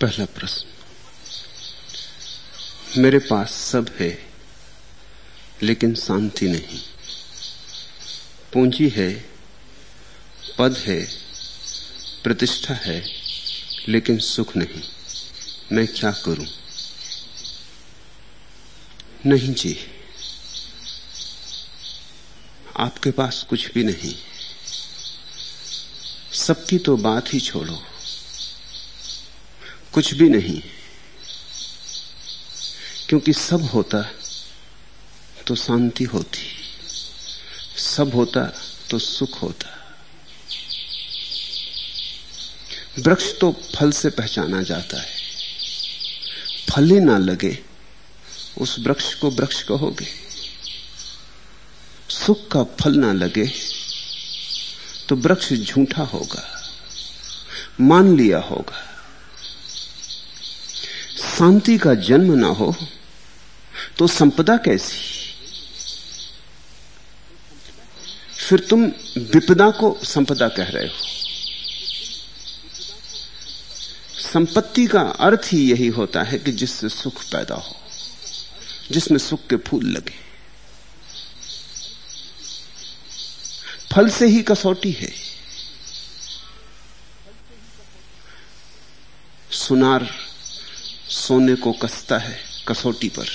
पहला प्रश्न। मेरे पास सब है, लेकिन शांति नहीं। पूंजी है, पद है, प्रतिष्ठा है, लेकिन सुख नहीं। मैं क्या करूँ? नहीं जी। आपके पास कुछ भी नहीं। सबकी तो बात ही छोड़ो। कुछ भी नहीं। क्योंकि सब होता तो शांति होती, सब होता तो सुख होता। वृक्ष तो फल से पहचाना जाता है। फल ही ना लगे, उस वृक्ष को वृक्ष कहोगे। सुख का फल ना लगे तो वृक्ष झूठा होगा, मान लिया होगा। शांति का जन्म ना हो तो संपदा कैसी? फिर तुम विपदा को संपदा कह रहे हो। संपत्ति का अर्थ ही यही होता है कि जिससे सुख पैदा हो, जिसमें सुख के फूल लगे। फल से ही कसौटी है। सुनार सोने को कसता है कसौटी पर।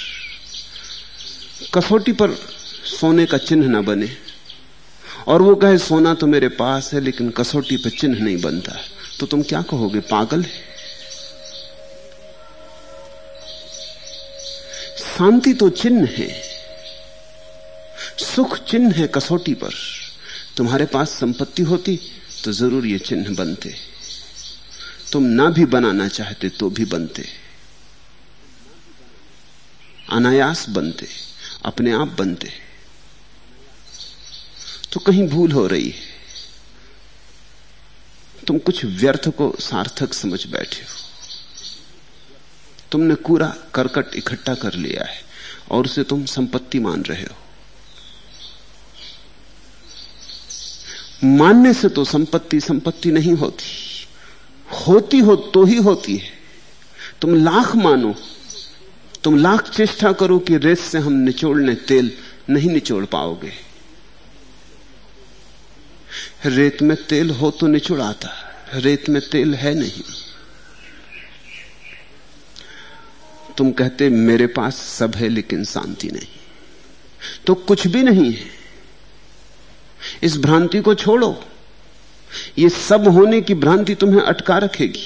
कसौटी पर सोने का चिन्ह ना बने। और वो कहे, सोना तो मेरे पास है, लेकिन कसौटी पर चिन्ह नहीं बनता। तो तुम क्या कहोगे, पागल है? शांति तो चिन्ह है। सुख चिन्ह है कसौटी पर। तुम्हारे पास संपत्ति होती तो ज़रूर ये चिन्ह बनते। तुम ना भी बनाना चाहते तो भी बनते। अनायास बनते, अपने आप बनते। तो कहीं भूल हो रही है। तुम कुछ व्यर्थ को सार्थक समझ बैठे हो। तुमने कूड़ा करकट इकट्ठा कर लिया है और उसे तुम संपत्ति मान रहे हो। मानने से तो संपत्ति संपत्ति नहीं होती। होती हो तो ही होती है। तुम लाख मानो। तुम लाख चेष्टा करो कि रेत से हम निचोड़ने तेल नहीं निचोड़ पाओगे। रेत में तेल हो तो निचोड़ आता रेत में तेल है नहीं। तुम कहते, मेरे पास सब है लेकिन शांति नहीं। तो कुछ भी नहीं है। इस भ्रांति को छोड़ो। ये सब होने की भ्रांति तुम्हें अटका रखेगी।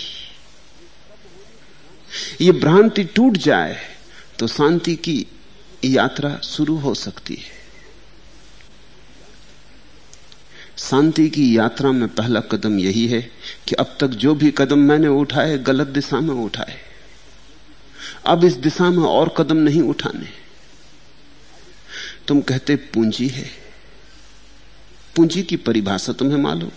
ये भ्रांति टूट जाए। तो शांति की यात्रा शुरू हो सकती है। शांति की यात्रा में पहला कदम यही है कि अब तक जो भी कदम मैंने उठाए, गलत दिशा में उठाए। अब इस दिशा में और कदम नहीं उठाने। तुम कहते, पूंजी है। पूंजी की परिभाषा तुम्हें मालूम।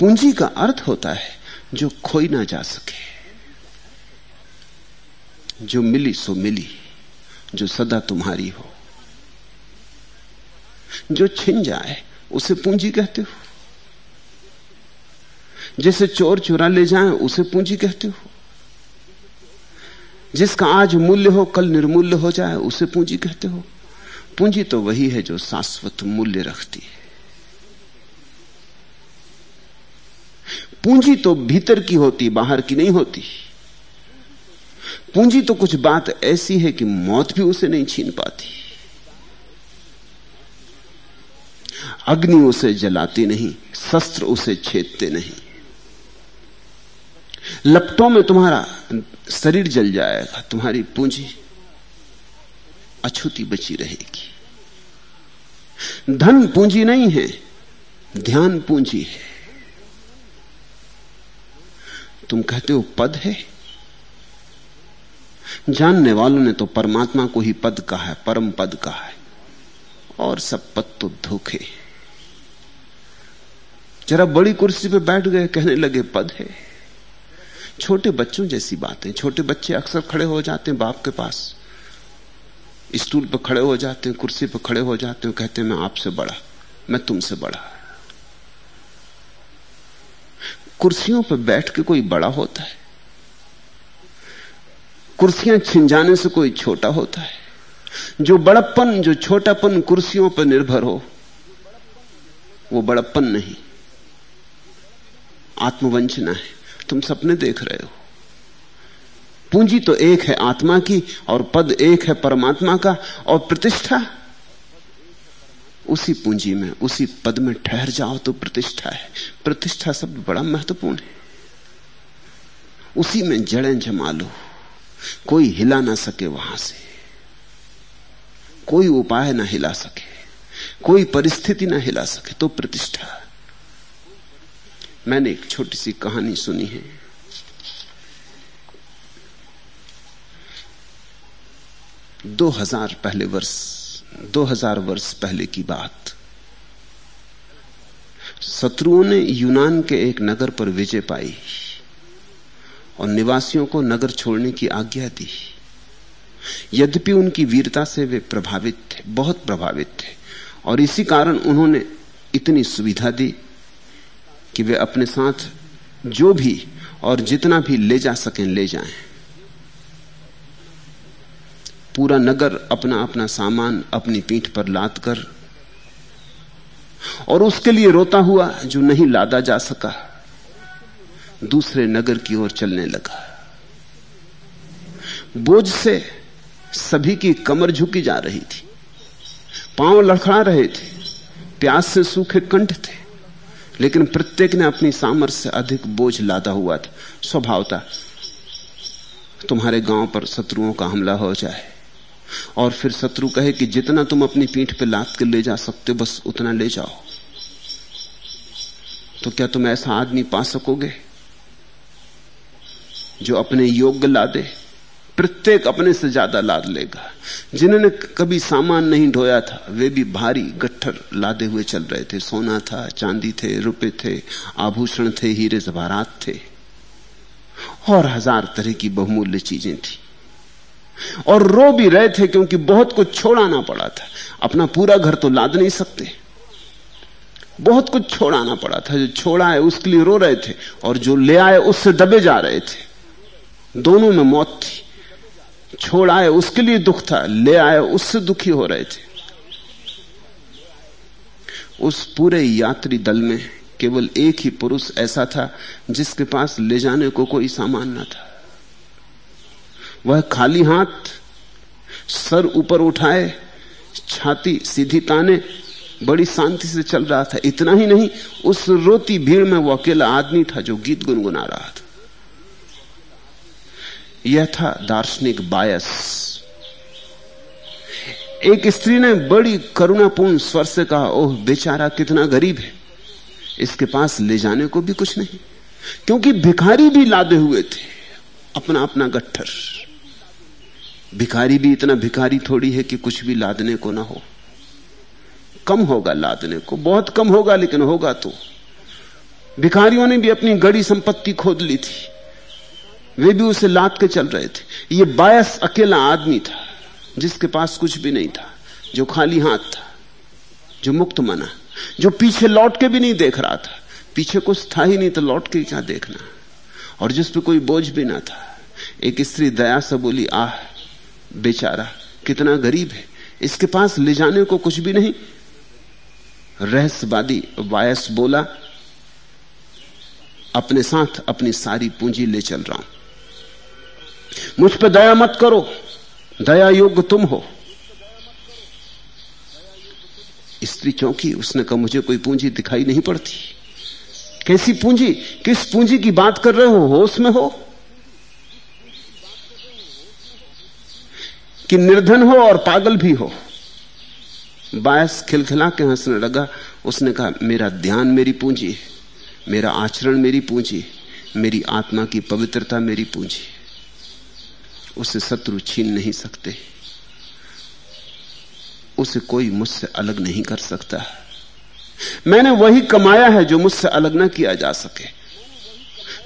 पूंजी का अर्थ होता है जो खोई ना जा सके। जो मिली सो मिली, जो सदा तुम्हारी हो। जो छिन जाए, उसे पूंजी कहते हो। जैसे चोर चुरा ले जाए, उसे पूंजी कहते हो। जिसका आज मूल्य हो, कल निर्मूल्य हो जाए, उसे पूंजी कहते हो। पूंजी तो वही है जो शाश्वत मूल्य रखती है। पूंजी तो भीतर की होती, बाहर की नहीं होती। पूंजी तो कुछ बात ऐसी है कि मौत भी उसे नहीं छीन पाती। अग्नि उसे जलाती नहीं, शस्त्र उसे छेदते नहीं। लपटों में तुम्हारा शरीर जल जाएगा, तुम्हारी पूंजी अछूती बची रहेगी। धन पूंजी नहीं है, ध्यान पूंजी है। तुम कहते हो पद है? जानने वालों ने तो परमात्मा को ही पद कहा है, परम पद कहा है। और सब पद तो धोखे। जरा बड़ी कुर्सी पे बैठ गए, कहने लगे, पद है। छोटे बच्चों जैसी बातें, छोटे बच्चे अक्सर खड़े हो जाते हैं बाप के पास। स्टूल पर खड़े हो जाते हैं, कुर्सी पर खड़े हो जाते हैं, कहते हैं, मैं आपसे बड़ा, मैं तुमसे बड़ा कुर्सियों पर बैठ के कोई बड़ा होता है? कुर्सियाँ छिन जाने से कोई छोटा होता है। जो बड़प्पन, जो छोटापन कुर्सियों पर निर्भर हो, वो बड़प्पन नहीं। आत्मवंचना है। तुम सपने देख रहे हो। पूंजी तो एक है आत्मा की, और पद एक है परमात्मा का, और प्रतिष्ठा उसी पूंजी में, उसी पद में ठहर जाओ तो प्रतिष्ठा है। प्रतिष्ठा शब्द बड़ा महत्वपूर्ण है। उसी में जड़ें जमा लो। कोई हिला ना सके वहाँ से। कोई उपाय ना हिला सके। कोई परिस्थिति ना हिला सके तो प्रतिष्ठा। मैंने एक छोटी सी कहानी सुनी है। दो हज़ार पहले वर्ष, दो हज़ार वर्ष पहले की बात। शत्रुओं ने यूनान के एक नगर पर विजय पाई। और निवासियों को नगर छोड़ने की आज्ञा दी। यद्यपि उनकी वीरता से वे प्रभावित थे, बहुत प्रभावित थे, और इसी कारण उन्होंने इतनी सुविधा दी कि वे अपने साथ जो भी और जितना भी ले जा सकें, ले जाएँ। पूरा नगर अपना अपना सामान अपनी पीठ पर लाद कर और उसके लिए रोता हुआ जो नहीं लादा जा सका दूसरे नगर की ओर चलने लगा। बोझ से सभी की कमर झुकी जा रही थी। पाँव लड़खड़ा रहे थे। प्यास से सूखे कंठ थे। लेकिन प्रत्येक ने अपनी सामर्थ्य से अधिक बोझ लादा हुआ था। स्वभावता तुम्हारे गाँव पर शत्रुओं का हमला हो जाए। और फिर शत्रु कहे कि जितना तुम अपनी पीठ पे लाद के ले जा सकते हो, बस उतना ले जाओ। तो क्या तुम ऐसा आदमी पा सकोगे? जो अपने योग्य लादे, प्रत्येक अपने से ज़्यादा लाद लेगा। जिन्होंने कभी सामान नहीं ढोया था, वे भी भारी गट्ठर लादे हुए चल रहे थे। सोना था, चांदी थे, रुपए थे, आभूषण थे, हीरे जवाहरात थे। और हज़ार तरह की बहुमूल्य चीज़ें थी। और रो भी रहे थे क्योंकि बहुत कुछ छोड़ाना पड़ा था। अपना पूरा घर तो लाद नहीं सकते। बहुत कुछ छोड़ाना पड़ा था। जो छोड़ा है, उसके लिए रो रहे थे। और जो ले आए, उससे दबे जा रहे थे। दोनों में मौत थी। छोड़ आए, उसके लिए दुख था। ले आए, उससे दुखी हो रहे थे। उस पूरे यात्री दल में केवल एक ही पुरुष ऐसा था, जिसके पास ले जाने को कोई सामान ना था। वह खाली हाथ, सर ऊपर उठाए, छाती सीधी ताने, बड़ी शांति से चल रहा था। इतना ही नहीं, उस रोती भीड़ में वो अकेला आदमी था जो गीत गुनगुना रहा था। यह था दार्शनिक बायस। एक स्त्री ने बड़ी करुणापूर्ण स्वर से कहा, ओह, बेचारा कितना गरीब है। इसके पास ले जाने को भी कुछ नहीं, क्योंकि भिखारी भी लादे हुए थे, अपना अपना गट्ठर। भिखारी भी इतना भिखारी थोड़ी है कि कुछ भी लादने को ना हो। कम होगा लादने को, बहुत कम होगा, लेकिन होगा तो। भिखारियों ने भी अपनी गड़ी संपत्ति खोद ली थी। वे भी उसे लाद के चल रहे थे। ये बायस अकेला आदमी था, जिसके पास कुछ भी नहीं था, जो खाली हाथ था, जो मुक्त मना, जो पीछे लौट के भी नहीं देख रहा था। पीछे कुछ था ही नहीं तो लौट के क्या देखना? और जिस पे कोई बोझ भी ना था, एक स्त्री दया से बोली, आह, बेचारा, कितना गरीब है। इसके पास ले जाने को कुछ भी नहीं? रहस्यवादी वायस बोला, अपने साथ अपनी सारी पूंजी ले चल रहा हूँ। मुझ पर दया मत करो। दया योग्य तुम हो। स्त्री चौंकी उसने कहा, मुझे कोई पूंजी दिखाई नहीं पड़ती। कैसी पूंजी? किस पूंजी की बात कर रहे हो? होश में हो? कि निर्धन हो और पागल भी हो। बायस खिलखिला के हंसने लगा। उसने कहा, मेरा ध्यान मेरी पूंजी मेरा आचरण मेरी पूंजी मेरी आत्मा की पवित्रता मेरी पूंजी उसे शत्रु छीन नहीं सकते। उसे कोई मुझसे अलग नहीं कर सकता। मैंने वही कमाया है जो मुझसे अलग ना किया जा सके।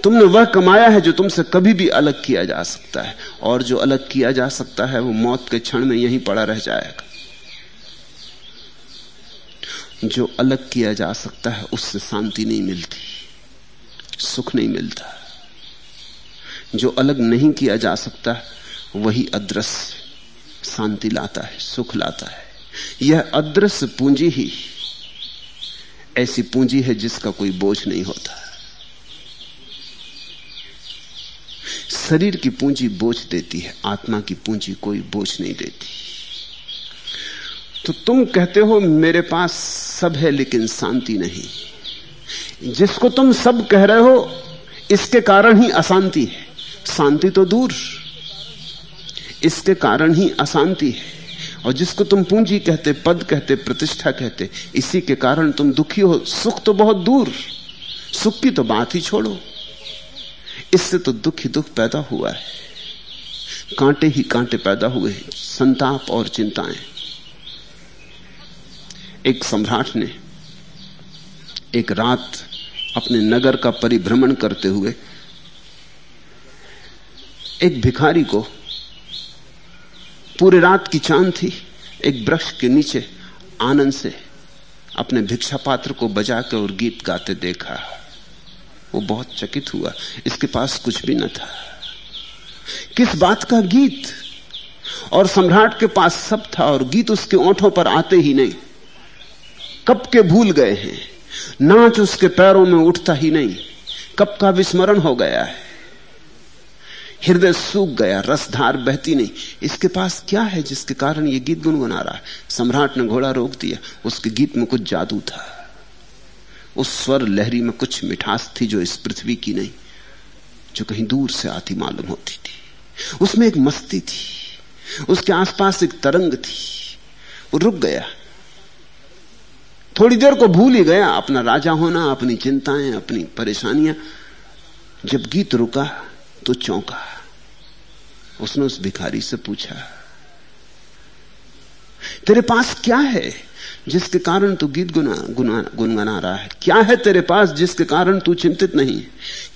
तुमने वह कमाया है जो तुमसे कभी भी अलग किया जा सकता है। और जो अलग किया जा सकता है, वो मौत के क्षण में यहीं पड़ा रह जाएगा। जो अलग किया जा सकता है, उससे शांति नहीं मिलती, सुख नहीं मिलता। जो अलग नहीं किया जा सकता वही अदृश्य शांति लाता है, सुख लाता है। यह अदृश्य पूंजी ही ऐसी पूंजी है जिसका कोई बोझ नहीं होता। शरीर की पूंजी बोझ देती है, आत्मा की पूंजी कोई बोझ नहीं देती। तो तुम कहते हो, मेरे पास सब है लेकिन शांति नहीं। जिसको तुम सब कह रहे हो, इसके कारण ही अशांति है। शांति तो दूर। इसके कारण ही अशांति है। और जिसको तुम पूंजी कहते, पद कहते, प्रतिष्ठा कहते, इसी के कारण तुम दुखी हो। सुख तो बहुत दूर। सुख की तो बात ही छोड़ो। इससे तो दुख ही दुख पैदा हुआ है। कांटे ही कांटे पैदा हुए हैं। संताप और चिंताएँ। एक सम्राट ने एक रात अपने नगर का परिभ्रमण करते हुए एक भिखारी को पूरे रात की चाँद थी। एक वृक्ष के नीचे आनंद से अपने भिक्षा पात्र को बजा के और गीत गाते देखा। वो बहुत चकित हुआ। इसके पास कुछ भी न था। किस बात का गीत? और सम्राट के पास सब था और गीत उसके ओंठों पर आते ही नहीं। कब के भूल गए हैं? नाच उसके पैरों में उठता ही नहीं। कब का विस्मरण हो गया है? हृदय सूख गया रसधार बहती नहीं। इसके पास क्या है जिसके कारण ये गीत गुनगुना रहा है? सम्राट ने घोड़ा रोक दिया। उसके गीत में कुछ जादू था। उस स्वर लहरी में कुछ मिठास थी जो इस पृथ्वी की नहीं, जो कहीं दूर से आती मालूम होती थी। उसमें एक मस्ती थी। उसके आसपास एक तरंग थी। वो रुक गया। थोड़ी देर को भूल ही गया। अपना राजा होना, अपनी चिंताएँ, अपनी परेशानियाँ। जब गीत रुका तो चौंका। उसने उस भिखारी से पूछा, तेरे पास क्या है जिसके कारण तू गीत गुना गुनगुना रहा है? क्या है तेरे पास जिसके कारण तू चिंतित नहीं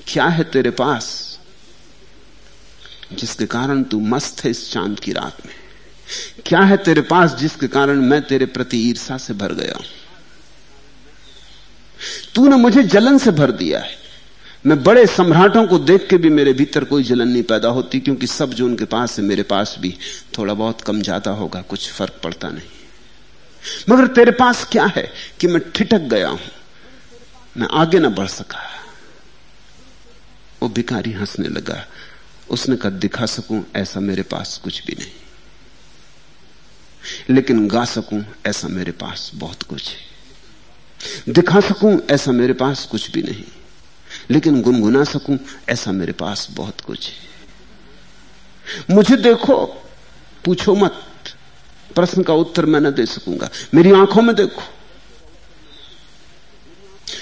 क्या है तेरे पास जिसके कारण तू मस्त है इस चाँद की रात में? क्या है तेरे पास जिसके कारण मैं तेरे प्रति ईर्षा से भर गया हूँ? तूने मुझे जलन से भर दिया है। मैं बड़े सम्राटों को देख के भी मेरे भीतर कोई जलन नहीं पैदा होती, क्योंकि सब जो उनके पास है, मेरे पास भी थोड़ा बहुत कम ज़्यादा होगा, कुछ फ़र्क पड़ता नहीं। मगर तेरे पास क्या है कि मैं ठिठक गया हूँ? मैं आगे ना बढ़ सका। वो भिखारी हंसने लगा। उसने कहा, दिखा सकूँ, ऐसा मेरे पास कुछ भी नहीं। लेकिन गा सकूँ, ऐसा मेरे पास बहुत कुछ है। दिखा सकूँ, ऐसा मेरे पास कुछ भी नहीं। लेकिन गुनगुना सकूँ, ऐसा मेरे पास बहुत कुछ है। मुझे देखो, पूछो मत। प्रश्न का उत्तर मैं न दे सकूँगा। मेरी आँखों में देखो।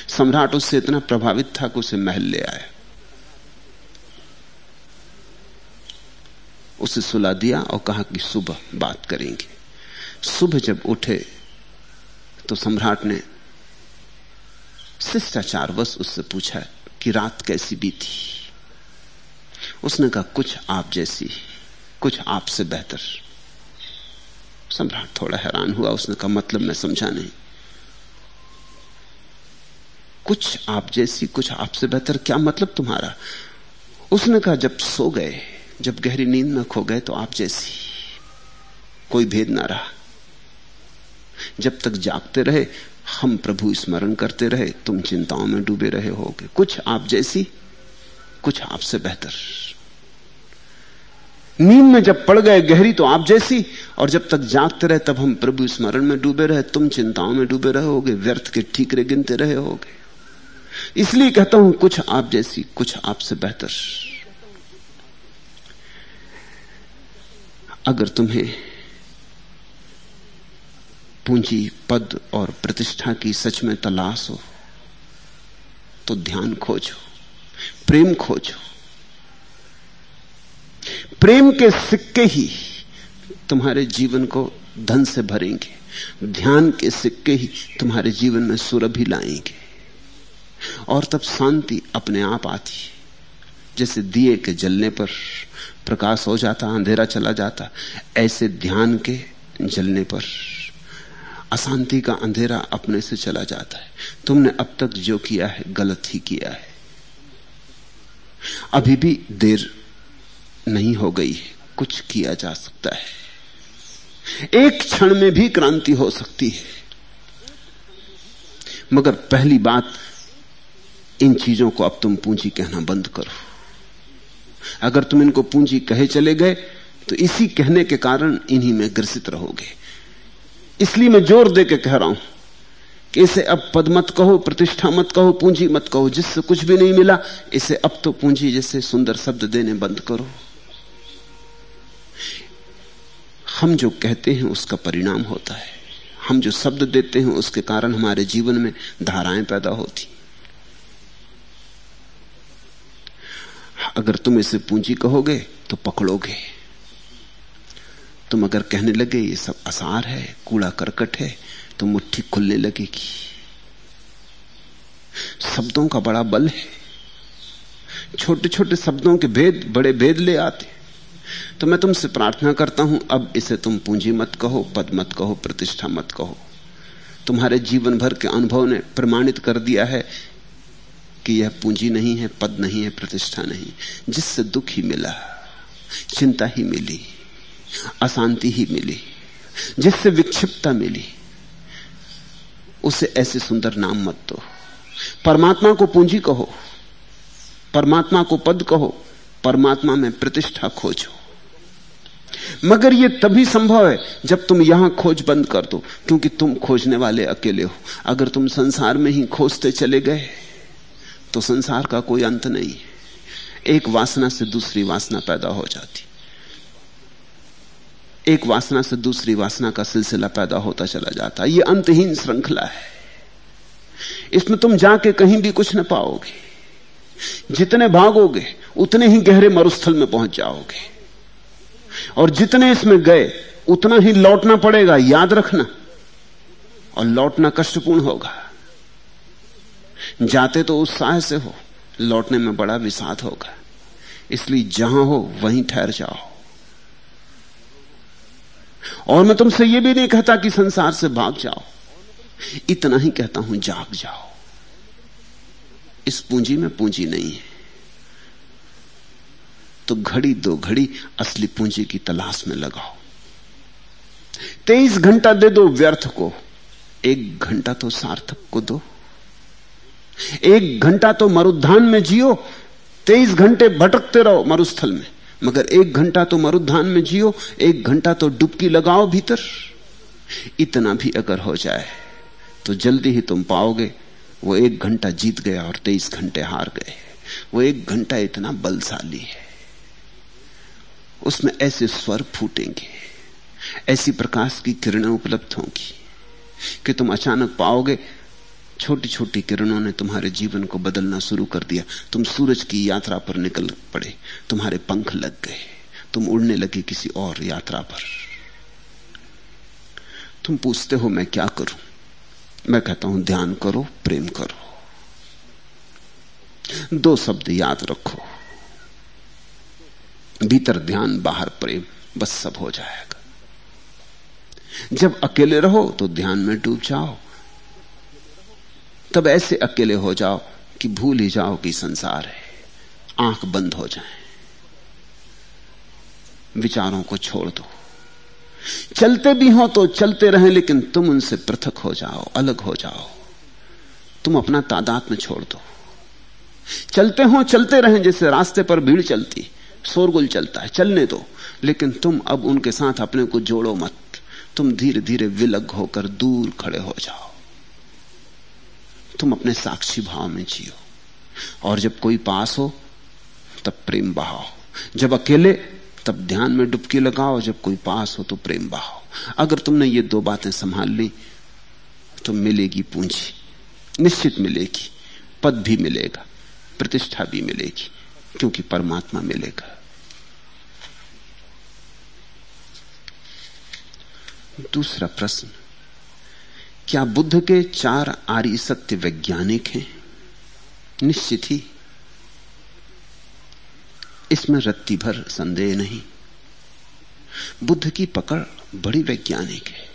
सम्राट उससे इतना प्रभावित था कि उसे महल ले आया। उसे सुला दिया और कहा कि सुबह बात करेंगे। सुबह जब उठे तो सम्राट ने शिष्टाचारवश उससे पूछा कि रात कैसी बीती। उसने कहा, कुछ आप जैसी, कुछ आपसे बेहतर। सम्राट थोड़ा हैरान हुआ। उसने कहा मतलब मैं समझा नहीं। कुछ आप जैसी, कुछ आपसे बेहतर, क्या मतलब तुम्हारा? उसने कहा, जब सो गए, जब गहरी नींद में खो गए तो आप जैसी। कोई भेद ना रहा। जब तक जागते रहे हम प्रभु स्मरण करते रहे, तुम चिंताओं में डूबे रहे होगे। कुछ आप जैसी, कुछ आपसे बेहतर। नींद में जब पड़ गए गहरी तो आप जैसी, और जब तक जागते रहे, तब हम प्रभु स्मरण में डूबे रहे। तुम चिंताओं में डूबे रहे होगे, व्यर्थ के ठीकरे गिनते रहे होगे। इसलिए कहता हूँ, कुछ आप जैसी, कुछ आपसे बेहतर। अगर तुम्हें पूंजी, पद और प्रतिष्ठा की सच में तलाश हो तो ध्यान खोजो, प्रेम खोजो। प्रेम के सिक्के ही तुम्हारे जीवन को धन से भरेंगे, ध्यान के सिक्के ही तुम्हारे जीवन में सुरभि लाएँगे। और तब शांति अपने आप आती है, जैसे दिए के जलने पर प्रकाश हो जाता, अंधेरा चला जाता, ऐसे ध्यान के जलने पर अशांति का अंधेरा अपने से चला जाता है। तुमने अब तक जो किया है, गलत ही किया है। अभी भी देर नहीं हो गई है। कुछ किया जा सकता है। एक क्षण में भी क्रांति हो सकती है। मगर पहली बात, इन चीज़ों को अब तुम पूंजी कहना बंद करो। अगर तुम इनको पूंजी कहे चले गए तो इसी कहने के कारण इन्हीं में ग्रसित रहोगे। इसलिए मैं ज़ोर दे के कह रहा हूँ कि इसे अब पद मत कहो, प्रतिष्ठा मत कहो, पूंजी मत कहो, जिससे कुछ भी नहीं मिला, इसे अब तो पूंजी जैसे सुंदर शब्द देने बंद करो। हम जो कहते हैं उसका परिणाम होता है। हम जो शब्द देते हैं उसके कारण हमारे जीवन में धाराएँ पैदा होती। अगर तुम इसे पूंजी कहोगे तो पकड़ोगे। तुम अगर कहने लगे, ये सब आसार है, कूड़ा करकट है तो मुट्ठी खुलने लगेगी। शब्दों का बड़ा बल है। छोटे छोटे शब्दों के भेद, बड़े भेद ले आते। तो मैं तुमसे प्रार्थना करता हूँ, अब इसे तुम पूंजी मत कहो, पद मत कहो, प्रतिष्ठा मत कहो। तुम्हारे जीवन भर के अनुभव ने प्रमाणित कर दिया है कि यह पूंजी नहीं है, पद नहीं है, प्रतिष्ठा नहीं। जिससे दुख ही मिला, चिंता ही मिली। अशांति ही मिली, जिससे विक्षिप्तता मिली। उसे ऐसे सुंदर नाम मत दो। परमात्मा को पूंजी कहो, परमात्मा को पद कहो, परमात्मा में प्रतिष्ठा खोजो। मगर यह तभी संभव है जब तुम यहाँ खोज बंद कर दो, क्योंकि तुम खोजने वाले अकेले हो। अगर तुम संसार में ही खोजते चले गए तो संसार का कोई अंत नहीं। एक वासना से दूसरी वासना पैदा हो जाती। एक वासना से दूसरी वासना का सिलसिला पैदा होता चला जाता ये अंतहीन श्रृंखला है। इसमें तुम जाके कहीं भी कुछ न पाओगे। जितने भागोगे, उतने ही गहरे मरुस्थल में पहुँच जाओगे। और जितने इसमें गए, उतना ही लौटना पड़ेगा, याद रखना। और लौटना कष्टपूर्ण होगा। जाते तो उत्साह से हो, लौटने में बड़ा विषाद होगा। इसलिए जहाँ हो, वहीं ठहर जाओ। और मैं तुमसे यह भी नहीं कहता कि संसार से भाग जाओ। इतना ही कहता हूँ, जाग जाओ। इस पूंजी में पूंजी नहीं है। तो घड़ी दो घड़ी असली पूंजी की तलाश में लगाओ। तेईस घंटा दे दो व्यर्थ को। एक घंटा तो सार्थक को दो। एक घंटा तो मरुद्धान में जियो। तेईस घंटे भटकते रहो मरुस्थल में। मगर एक घंटा तो मरुद्धान में जियो, एक घंटा तो डुबकी लगाओ भीतर। इतना भी अगर हो जाए तो जल्दी ही तुम पाओगे, वो एक घंटा जीत गया और तेईस घंटे हार गए। वो एक घंटा इतना बलशाली है। उसमें ऐसे स्वर फूटेंगे, ऐसी प्रकाश की किरणें उपलब्ध होंगी, कि तुम अचानक पाओगे छोटी छोटी किरणों ने तुम्हारे जीवन को बदलना शुरू कर दिया। तुम सूरज की यात्रा पर निकल पड़े। तुम्हारे पंख लग गए। तुम उड़ने लगे किसी और यात्रा पर। तुम पूछते हो, मैं क्या करूँ? मैं कहता हूँ, ध्यान करो, प्रेम करो। दो शब्द याद रखो। भीतर ध्यान, बाहर प्रेम। बस सब हो जाएगा। जब अकेले रहो तो ध्यान में डूब जाओ। तब ऐसे अकेले हो जाओ कि भूल ही जाओ कि संसार है। आँख बंद हो जाए। विचारों को छोड़ दो। चलते भी हो तो चलते रहें, लेकिन तुम उनसे पृथक हो जाओ, अलग हो जाओ। तुम अपना तादाद में छोड़ दो। चलते हो, चलते रहें, जैसे रास्ते पर भीड़ चलती, शोरगुल चलता है, चलने दो। लेकिन तुम अब उनके साथ अपने को जोड़ो मत। तुम धीरे धीरे विलग होकर दूर खड़े हो जाओ। तुम अपने साक्षी भाव में जियो। और जब कोई पास हो, तब प्रेम बहाओ। जब अकेले, तब ध्यान में डुबकी लगाओ। जब कोई पास हो तो प्रेम बहाओ। अगर तुमने ये दो बातें संभाल ली तो मिलेगी पूंजी। निश्चित मिलेगी। पद भी मिलेगा। प्रतिष्ठा भी मिलेगी। क्योंकि परमात्मा मिलेगा। दूसरा प्रश्न। क्या बुद्ध के चार आर्य सत्य वैज्ञानिक हैं? निश्चित ही। इसमें रत्ती भर संदेह नहीं। बुद्ध की पकड़ बड़ी वैज्ञानिक है।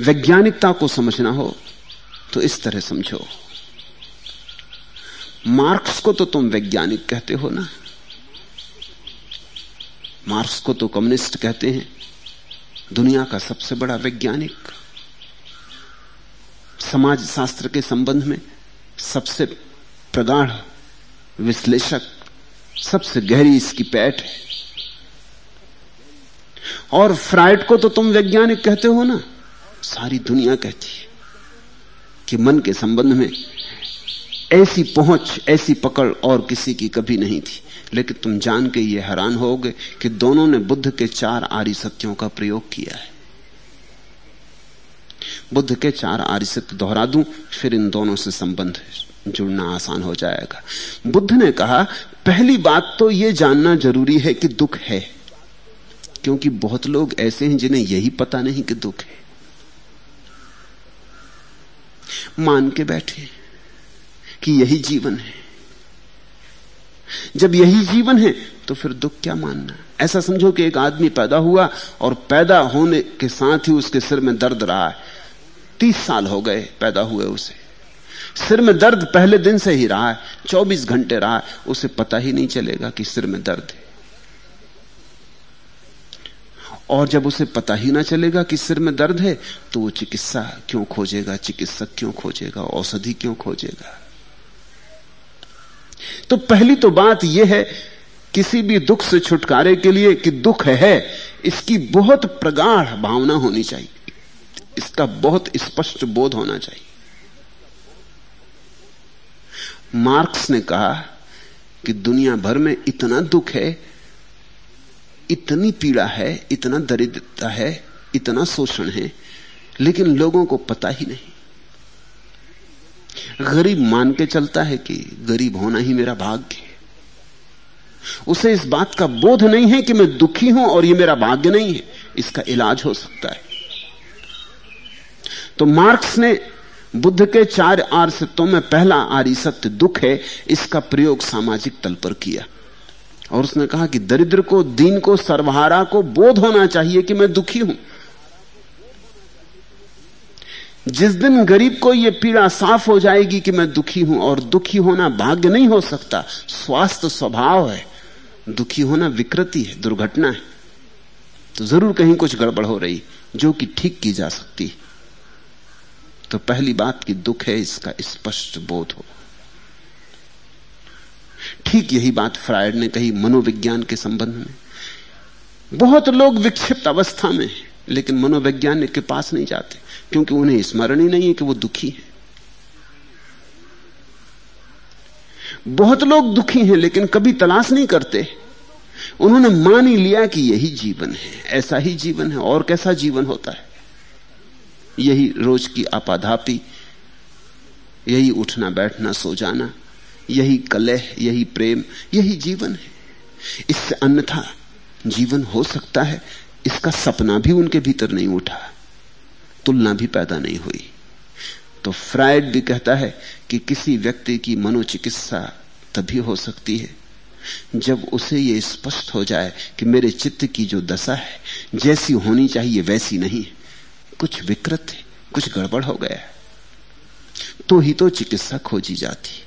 वैज्ञानिकता को समझना हो तो इस तरह समझो। मार्क्स को तो तुम वैज्ञानिक कहते हो ना? मार्क्स को तो कम्युनिस्ट कहते हैं। दुनिया का सबसे बड़ा वैज्ञानिक समाज शास्त्र के संबंध में सबसे प्रगाढ़ विश्लेषक, सबसे गहरी इसकी पैठ है। और फ्राइड को तो तुम वैज्ञानिक कहते हो ना, सारी दुनिया कहती है कि मन के संबंध में ऐसी पहुँच, ऐसी पकड़ और किसी की कभी नहीं थी। लेकिन तुम जान के ये हैरान होगे कि दोनों ने बुद्ध के चार आर्य सत्यों का प्रयोग किया है। बुद्ध के चार आर्य सत्य दोहरा दूँ, फिर इन दोनों से संबंध जुड़ना आसान हो जाएगा। बुद्ध ने कहा, पहली बात तो यह जानना ज़रूरी है कि दुख है, क्योंकि बहुत लोग ऐसे हैं जिन्हें यही पता नहीं कि दुख है। मान के बैठे कि यही जीवन है। जब यही जीवन है तो फिर दुख क्या मानना ऐसा समझो कि एक आदमी पैदा हुआ और पैदा होने के साथ ही उसके सिर में दर्द रहा है। तीस साल हो गए पैदा हुए उसे। सिर में दर्द पहले दिन से ही रहा है, चौबीस घंटे रहा है, उसे पता ही नहीं चलेगा कि सिर में दर्द है। और जब उसे पता ही ना चलेगा कि सिर में दर्द है तो वो चिकित्सा क्यों खोजेगा, चिकित्सक क्यों खोजेगा, औषधि क्यों खोजेगा? तो पहली तो बात यह है, किसी भी दुख से छुटकारे के लिए कि दुख है, इसकी बहुत प्रगाढ़ भावना होनी चाहिए। इसका बहुत स्पष्ट बोध होना चाहिए। मार्क्स ने कहा कि दुनिया भर में इतना दुख है, इतनी पीड़ा है, इतना दरिद्रता है, इतना शोषण है, लेकिन लोगों को पता ही नहीं। गरीब मान के चलता है कि गरीब होना ही मेरा भाग्य है। उसे इस बात का बोध नहीं है कि मैं दुखी हूँ और यह मेरा भाग्य नहीं है। इसका इलाज हो सकता है। तो मार्क्स ने बुद्ध के चार आर सत्यों में पहला आर्य सत्य दुख है, इसका प्रयोग सामाजिक तल पर किया। और उसने कहा कि दरिद्र को, दीन को, सर्वहारा को बोध होना चाहिए कि मैं दुखी हूँ। जिस दिन गरीब को यह पीड़ा साफ़ हो जाएगी कि मैं दुखी हूँ, और दुखी होना भाग्य नहीं हो सकता, स्वास्थ्य स्वभाव है, दुखी होना विकृति है, दुर्घटना है तो ज़रूर कहीं कुछ गड़बड़ हो रही, जो कि ठीक की जा सकती तो पहली बात की दुख है, इसका स्पष्ट बोध हो। ठीक यही बात फ्रायड ने कही मनोविज्ञान के संबंध में। बहुत लोग विक्षिप्त अवस्था में लेकिन मनोवैज्ञानिक के पास नहीं जाते। क्योंकि उन्हें स्मरण ही नहीं है कि वो दुखी है। बहुत लोग दुखी हैं, लेकिन कभी तलाश नहीं करते। उन्होंने मान ही लिया कि यही जीवन है, ऐसा ही जीवन है, और कैसा जीवन होता है। यही रोज की आपाधापी, यही उठना, बैठना, सो जाना, यही कलह, यही प्रेम, यही जीवन है। इससे अन्यथा जीवन हो सकता है, इसका सपना भी उनके भीतर नहीं उठा। तुलना भी पैदा नहीं हुई। तो फ्राइड भी कहता है कि किसी व्यक्ति की मनोचिकित्सा तभी हो सकती है, जब उसे यह स्पष्ट हो जाए कि मेरे चित्त की जो दशा है, जैसी होनी चाहिए वैसी नहीं कुछ विकृत है, कुछ गड़बड़ हो गया है। तो ही तो चिकित्सा खोजी जाती।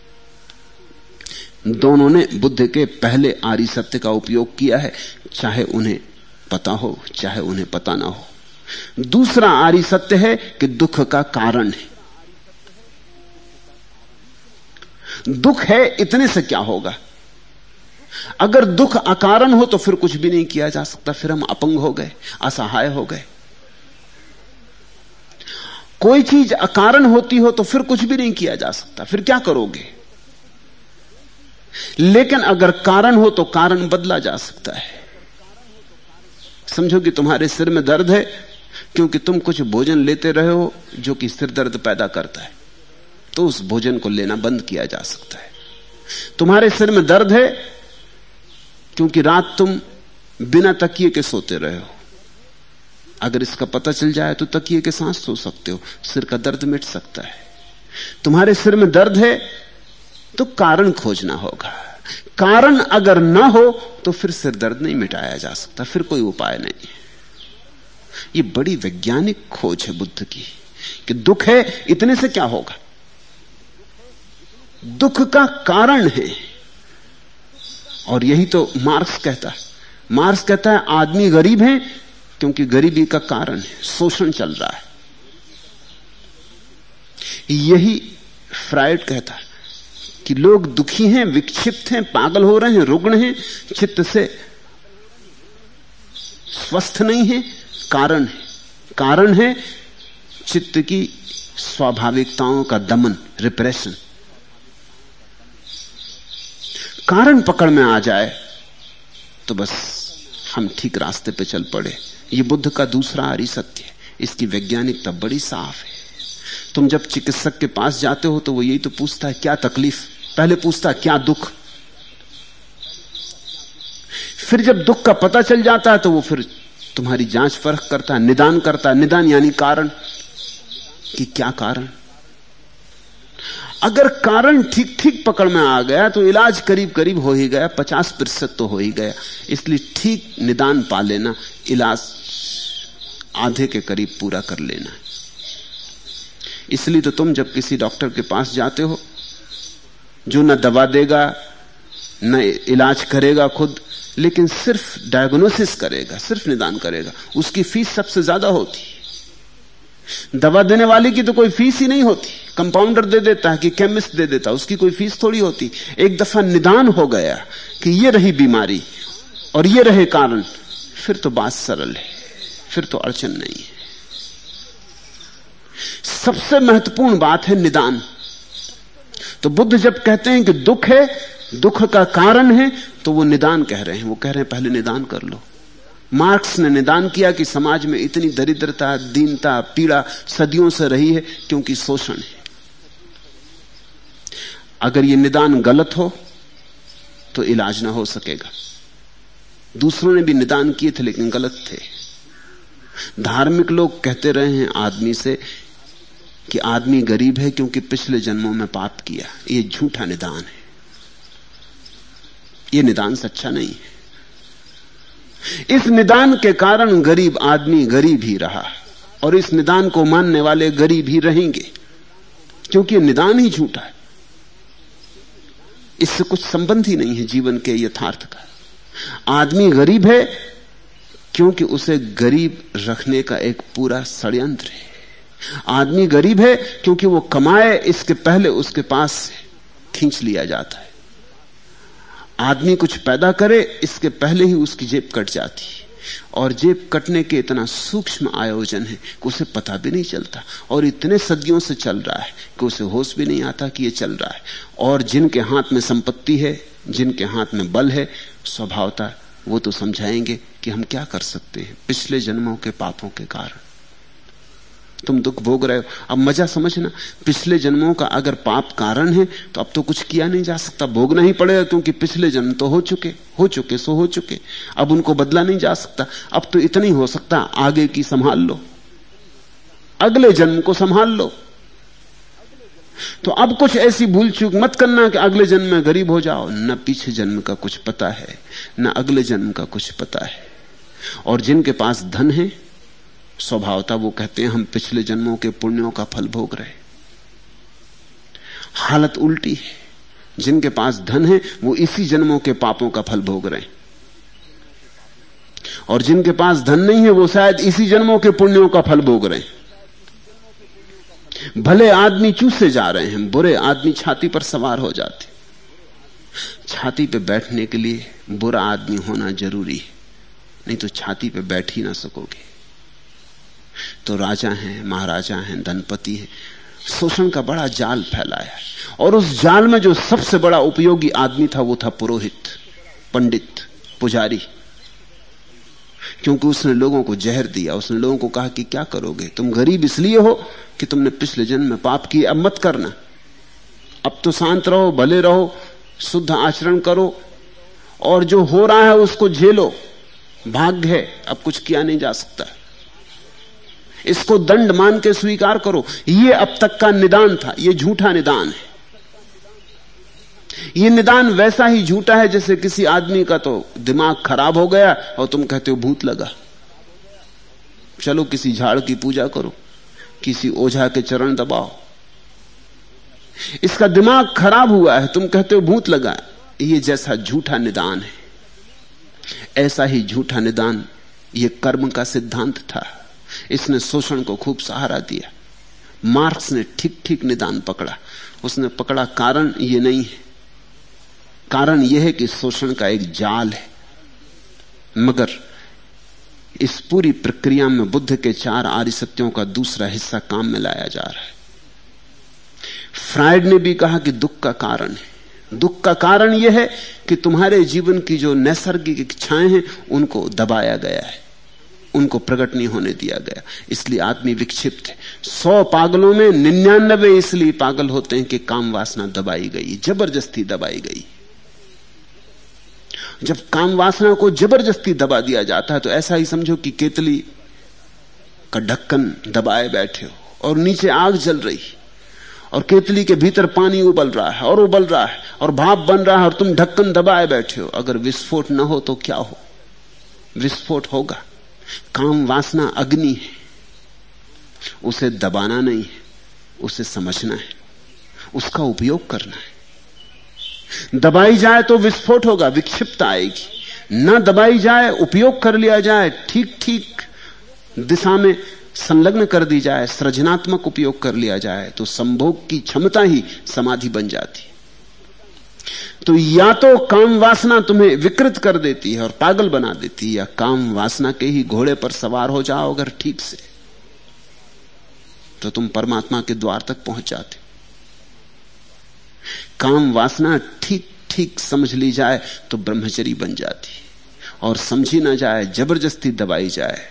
दोनों ने बुद्ध के पहले आर्य सत्य का उपयोग किया है, चाहे उन्हें पता हो, चाहे उन्हें पता ना हो। दूसरा आर्य सत्य है कि दुख का कारण है। दुख है, इतने से क्या होगा? अगर दुख अकारण हो तो फिर कुछ भी नहीं किया जा सकता, फिर हम अपंग हो गए, असहाय हो गए। कोई चीज़ अकारण होती हो तो फिर कुछ भी नहीं किया जा सकता, फिर क्या करोगे? लेकिन अगर कारण हो तो कारण बदला जा सकता है। समझो कि तुम्हारे सिर में दर्द है क्योंकि तुम कुछ भोजन लेते रहे हो जो कि सिर दर्द पैदा करता है। तो उस भोजन को लेना बंद किया जा सकता है। तुम्हारे सिर में दर्द है, क्योंकि रात तुम बिना तकिए के सोते रहे हो। अगर इसका पता चल जाए तो तकिए के साथ सो सकते हो। सिर का दर्द मिट सकता है। तुम्हारे सिर में दर्द है तो कारण खोजना होगा। कारण अगर ना हो तो फिर सिर दर्द नहीं मिटाया जा सकता। फिर कोई उपाय नहीं ये बड़ी वैज्ञानिक खोज है बुद्ध की कि दुख है, इतने से क्या होगा? दुख का कारण है। और यही तो मार्क्स कहता है। मार्क्स कहता है, आदमी गरीब है, क्योंकि गरीबी का कारण है। शोषण चल रहा है। यही फ्राइड कहता है कि लोग दुखी हैं, विक्षिप्त हैं, पागल हो रहे हैं, रुग्ण हैं, चित्त से स्वस्थ नहीं है। कारण है। कारण है चित्त की स्वाभाविकताओं का दमन रिप्रेशन कारण पकड़ में आ जाए तो बस हम ठीक रास्ते पे चल पड़े। ये बुद्ध का दूसरा आरी सत्य है। इसकी वैज्ञानिकता बड़ी साफ़ है। तुम जब चिकित्सक के पास जाते हो तो वो यही तो पूछता है, क्या तकलीफ़? पहले पूछता है, क्या दुख? फिर जब दुख का पता चल जाता है तो वो फिर तुम्हारी जाँच परख करता, निदान करता। निदान यानी कारण। कि क्या कारण? अगर कारण ठीक ठीक पकड़ में आ गया तो इलाज करीब करीब हो ही गया, पचास प्रतिशत तो हो ही गया। इसलिए ठीक निदान पा लेना, इलाज आधे के करीब पूरा कर लेना। इसलिए तो तुम जब किसी डॉक्टर के पास जाते हो, जो ना दवा देगा, न इलाज करेगा खुद लेकिन सिर्फ़ डायग्नोसिस करेगा, सिर्फ़ निदान करेगा। उसकी फ़ीस सबसे ज़्यादा होती दवा देने वाले की तो कोई फ़ीस ही नहीं होती। कंपाउंडर दे देता है कि केमिस्ट दे देता उसकी कोई फ़ीस थोड़ी होती। एक दफ़ा निदान हो गया कि ये रही बीमारी और ये रहे कारण, फिर तो बात सरल है, फिर तो अड़चन नहीं है। सबसे महत्वपूर्ण बात है निदान। तो बुद्ध जब कहते हैं कि दुख है, दुख का कारण है तो वो निदान कह रहे हैं, वो कह रहे हैं, पहले निदान कर लो। मार्क्स ने निदान किया कि समाज में इतनी दरिद्रता, दीनता, पीड़ा सदियों से रही है, क्योंकि शोषण है। अगर ये निदान गलत हो तो इलाज ना हो सकेगा। दूसरों ने भी निदान किए थे, लेकिन गलत थे। धार्मिक लोग कहते रहे हैं आदमी से कि आदमी गरीब है, क्योंकि पिछले जन्मों में पाप किया। ये झूठा निदान है। ये निदान सच्चा नहीं है। इस निदान के कारण गरीब आदमी गरीब ही रहा और इस निदान को मानने वाले गरीब ही रहेंगे, क्योंकि निदान ही झूठा है। इससे कुछ संबंध ही नहीं है जीवन के यथार्थ का। आदमी गरीब है, क्योंकि उसे गरीब रखने का एक पूरा षड्यंत्र है। आदमी गरीब है, क्योंकि वो कमाए, इसके पहले उसके पास खींच लिया जाता है। आदमी कुछ पैदा करे, इसके पहले ही उसकी जेब कट जाती है। और जेब कटने के इतना सूक्ष्म आयोजन है कि उसे पता भी नहीं चलता। और इतने सदियों से चल रहा है कि उसे होश भी नहीं आता कि यह चल रहा है। और जिनके हाथ में संपत्ति है, जिनके हाथ में बल है, स्वभावता वो तो समझाएँगे कि हम क्या कर सकते हैं, पिछले जन्मों के पापों के कारण। तुम दुख भोग रहे हो। अब मज़ा समझना, पिछले जन्मों का अगर पाप कारण है तो अब तो कुछ किया नहीं जा सकता। भोगना ही पड़ेगा, क्योंकि पिछले जन्म तो हो चुके हो चुके, सो हो चुके। अब उनको बदला नहीं जा सकता। अब तो इतना ही हो सकता, आगे की संभाल लो। अगले जन्म को संभाल लो। तो अब कुछ ऐसी भूल चूक मत करना कि अगले जन्म में गरीब हो जाओ। न पीछे जन्म का कुछ पता है, न अगले जन्म का कुछ पता है। और जिनके पास धन है स्वभावता वो कहते हैं, हम पिछले जन्मों के पुण्यों का फल भोग रहे हालत उल्टी है। जिनके पास धन है, वो इसी जन्मों के पापों का फल भोग रहे हैं। और जिनके पास धन नहीं है, वो शायद इसी जन्मों के पुण्यों का फल भोग रहे हैं। भले आदमी चूसे जा रहे हैं, बुरे आदमी छाती पर सवार हो जाते छाती पे बैठने के लिए बुरा आदमी होना ज़रूरी है, नहीं तो छाती पे बैठ ही ना सकोगे। तो राजा हैं, महाराजा हैं धनपति है। शोषण का बड़ा जाल फैलाया। और उस जाल में जो सबसे बड़ा उपयोगी आदमी था, वो था पुरोहित, पंडित, पुजारी। क्योंकि उसने लोगों को जहर दिया, उसने लोगों को कहा कि क्या करोगे? तुम गरीब इसलिए हो कि तुमने पिछले जन्म में पाप किए, अब मत करना। अब तो शांत रहो, भले रहो, शुद्ध आचरण करो, और जो हो रहा है उसको झेलो। भाग्य है, अब कुछ किया नहीं जा सकता। इसको दंड मान के स्वीकार करो। ये अब तक का निदान था, ये झूठा निदान है। ये निदान वैसा ही झूठा है जैसे किसी आदमी का तो दिमाग खराब हो गया और तुम कहते हो भूत लगा। चलो किसी झाड़ की पूजा करो, किसी ओझा के चरण दबाओ। इसका दिमाग खराब हुआ है, तुम कहते हो भूत लगा ये जैसा झूठा निदान है, ऐसा ही झूठा निदान ये कर्म का सिद्धांत था। इसने शोषण को खूब सहारा दिया। मार्क्स ने ठीक ठीक निदान पकड़ा। उसने पकड़ा, कारण ये नहीं है। कारण यह है कि शोषण का एक जाल है। मगर इस पूरी प्रक्रिया में बुद्ध के चार आर्य सत्यों का दूसरा हिस्सा काम में लाया जा रहा है। फ्राइड ने भी कहा कि दुख का कारण है। दुख का कारण यह है कि तुम्हारे जीवन की जो नैसर्गिक इच्छाएँ हैं, उनको दबाया गया है। उनको प्रकट नहीं होने दिया गया। इसलिए आदमी विक्षिप्त है। सौ पागलों में निन्यानबे इसलिए पागल होते हैं कि काम वासना दबाई गई, ज़बरदस्ती दबाई गई। जब काम वासना को ज़बरदस्ती दबा दिया जाता है तो ऐसा ही समझो कि केतली का ढक्कन दबाए बैठे हो और नीचे आग जल रही। और केतली के भीतर पानी उबल रहा है और उबल रहा है और भाप बन रहा है और तुम ढक्कन दबाए बैठे हो। अगर विस्फोट न हो तो क्या हो? विस्फोट होगा। काम वासना अग्नि है। उसे दबाना नहीं है उसे समझना है, उसका उपयोग करना है। दबाई जाए तो विस्फोट होगा, विक्षिप्त आएगी। ना दबाई जाए, उपयोग कर लिया जाए ठीक ठीक दिशा में संलग्न कर दी जाए, सृजनात्मक उपयोग कर लिया जाए तो संभोग की क्षमता ही समाधि बन जाती। तो या तो काम वासना तुम्हें विकृत कर देती है और पागल बना देती है, या काम वासना के ही घोड़े पर सवार हो जाओ अगर ठीक से तो तुम परमात्मा के द्वार तक पहुँच जाते। काम वासना ठीक ठीक समझ ली जाए तो ब्रह्मचरी बन जाती। और समझी ना जाए, ज़बरदस्ती दबाई जाए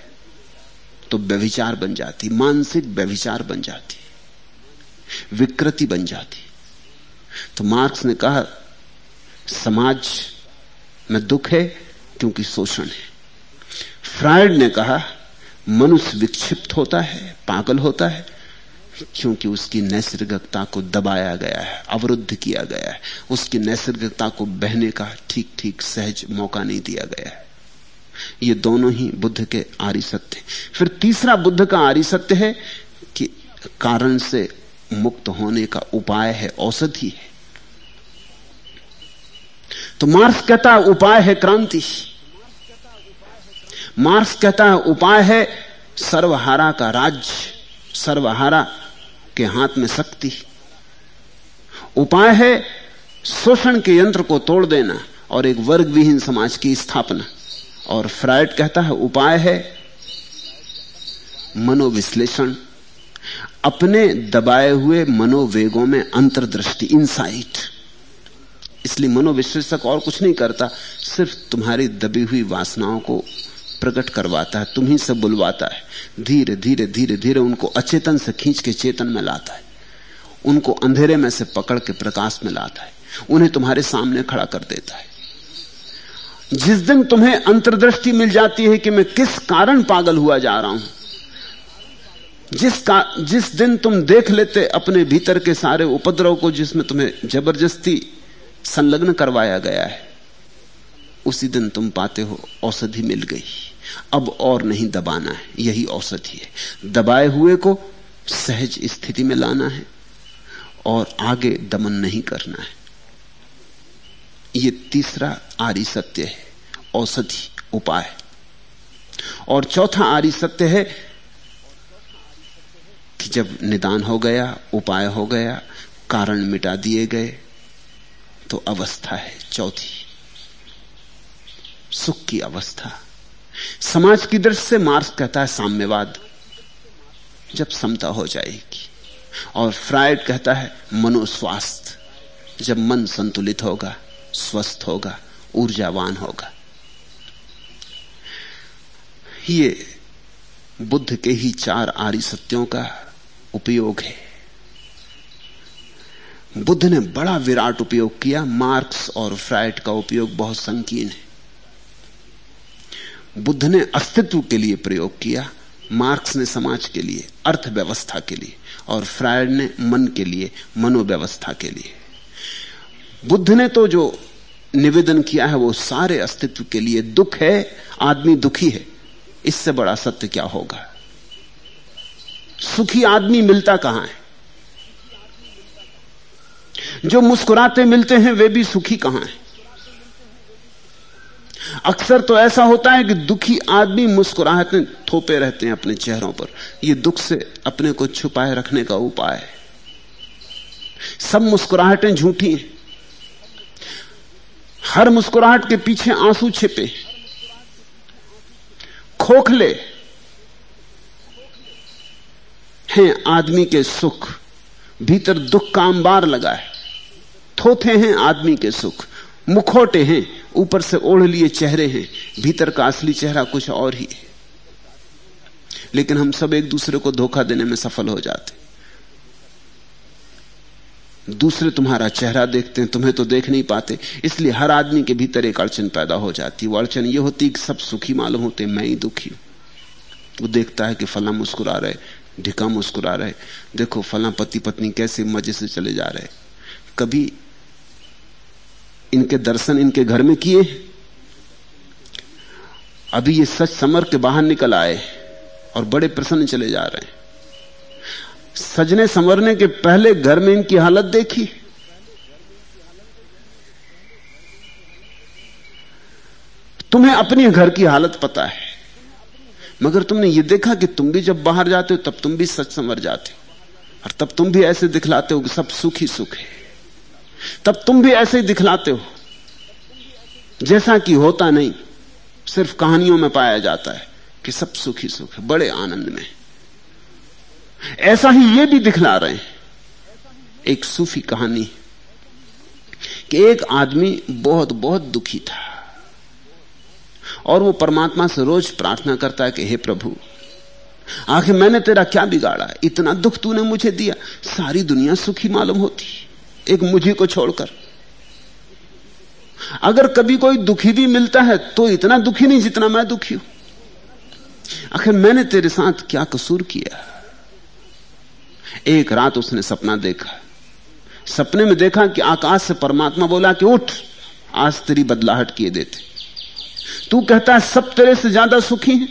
तो व्यभिचार बन जाती, मानसिक व्यभिचार बन जाती, विकृति बन जाती। तो मार्क्स ने कहा समाज में दुख है, क्योंकि शोषण है। फ्रायड ने कहा, मनुष्य विक्षिप्त होता है, पागल होता है, क्योंकि उसकी नैसर्गिकता को दबाया गया है, अवरुद्ध किया गया है। उसकी नैसर्गिकता को बहने का ठीक ठीक सहज मौका नहीं दिया गया है। ये दोनों ही बुद्ध के आरी सत्य फिर तीसरा बुद्ध का आरी सत्य है कि कारण से मुक्त होने का उपाय है, औषधि है। तो मार्क्स कहता है उपाय है क्रांति। मार्क्स कहता है उपाय है सर्वहारा का राज्य सर्वहारा के हाथ में शक्ति। उपाय है शोषण के यंत्र को तोड़ देना और एक वर्ग विहीन समाज की स्थापना। और फ्राइड कहता है उपाय है मनोविश्लेषण। अपने दबाए हुए मनोवेगों में अंतर्दृष्टि इनसाइट इसलिए मनोविश्लेषक और कुछ नहीं करता, सिर्फ़ तुम्हारी दबी हुई वासनाओं को प्रकट करवाता है, तुम्ही से बुलवाता है। धीरे धीरे धीरे धीरे उनको अचेतन से खींच के चेतन में लाता है। उनको अंधेरे में से पकड़ के प्रकाश में लाता है। उन्हें तुम्हारे सामने खड़ा कर देता है। जिस दिन तुम्हें अंतर्दृष्टि मिल जाती है कि मैं किस कारण पागल हुआ जा रहा हूँ, जिस का, जिस दिन तुम देख लेते अपने भीतर के सारे उपद्रव को जिसमें तुम्हें ज़बरदस्ती संलग्न करवाया गया है। उसी दिन तुम पाते हो, औषधि मिल गई। अब और नहीं दबाना है, यही औषधि है। दबाए हुए को सहज स्थिति में लाना है और आगे दमन नहीं करना है। ये तीसरा आरी सत्य है, औषधि उपाय। और चौथा आरी सत्य है कि जब निदान हो गया, उपाय हो गया, कारण मिटा दिए गए तो अवस्था है, चौथी। सुख की अवस्था। समाज की दृष्टि से मार्क्स कहता है साम्यवाद, जब समता हो जाएगी। और फ्राइड कहता है मनोस्वास्थ्य जब मन संतुलित होगा, स्वस्थ होगा, ऊर्जावान होगा। ये बुद्ध के ही चार आर्य सत्यों का उपयोग है। बुद्ध ने बड़ा विराट उपयोग किया। मार्क्स और फ्राइड का उपयोग बहुत संकीर्ण है। बुद्ध ने अस्तित्व के लिए प्रयोग किया, मार्क्स ने समाज के लिए, अर्थव्यवस्था के लिए, और फ्रायड ने मन के लिए, मनोव्यवस्था के लिए। बुद्ध ने तो जो निवेदन किया है, वो सारे अस्तित्व के लिए दुख है, आदमी दुखी है। इससे बड़ा सत्य क्या होगा? सुखी आदमी मिलता कहाँ है? जो मुस्कुराते मिलते हैं, वे भी सुखी कहाँ हैं? अक्सर तो ऐसा होता है कि दुखी आदमी मुस्कुराहटें थोपे रहते हैं अपने चेहरों पर। यह दुख से अपने को छुपाए रखने का उपाय है। सब मुस्कुराहटें झूठी हैं। हर मुस्कुराहट के पीछे आँसू छिपे। खोखले हैं आदमी के सुख। भीतर दुख का अंबार लगा है। थोथे हैं आदमी के सुख, मुखोटे हैं, ऊपर से ओढ़ लिए चेहरे हैं, भीतर का असली चेहरा कुछ और ही है। लेकिन हम सब एक दूसरे को धोखा देने में सफल हो जाते दूसरे तुम्हारा चेहरा देखते हैं, तुम्हें तो देख नहीं पाते, इसलिए हर आदमी के भीतर एक अड़चन पैदा हो जाती है। वो अड़चन ये होती कि सब सुखी मालूम होते मैं ही दुखी हूँ। वो देखता है कि फला मुस्कुरा रहे ढिका मुस्कुरा रहे, देखो, फला पति पत्नी कैसे मज़े से चले जा रहे कभी इनके दर्शन इनके घर में किए अभी ये सच समर के बाहर निकल आए और बड़े प्रसन्न चले जा रहे हैं। सजने संवरने के पहले घर में इनकी हालत देखी। तुम्हें अपने घर की हालत पता है। मगर तुमने यह देखा कि तुम भी जब बाहर जाते हो, तब तुम भी सच संवर जाते हो। और तब तुम भी ऐसे दिखलाते हो कि सब सुख ही सुख है। तब तुम भी ऐसे ही दिखलाते हो, जैसा कि होता नहीं, सिर्फ़ कहानियों में पाया जाता है कि सब सुख ही सुख है, बड़े आनंद में। ऐसा ही ये भी दिखला रहे हैं, एक सूफी कहानी, कि एक आदमी बहुत बहुत दुखी था। और वो परमात्मा से रोज प्रार्थना करता है कि, हे प्रभु, आखिर मैंने तेरा क्या बिगाड़ा? इतना दुख तूने मुझे दिया, सारी दुनिया सुखी मालूम होती, एक मुझे को छोड़कर। अगर कभी कोई दुखी भी मिलता है तो इतना दुखी नहीं जितना मैं दुखी हूँ। आखिर मैंने तेरे साथ क्या कसूर किया? एक रात उसने सपना देखा। सपने में देखा कि आकाश से परमात्मा बोला कि, उठ, आज तेरी बदलाहट किए देते तू कहता है सब तेरे से ज़्यादा सुखी है?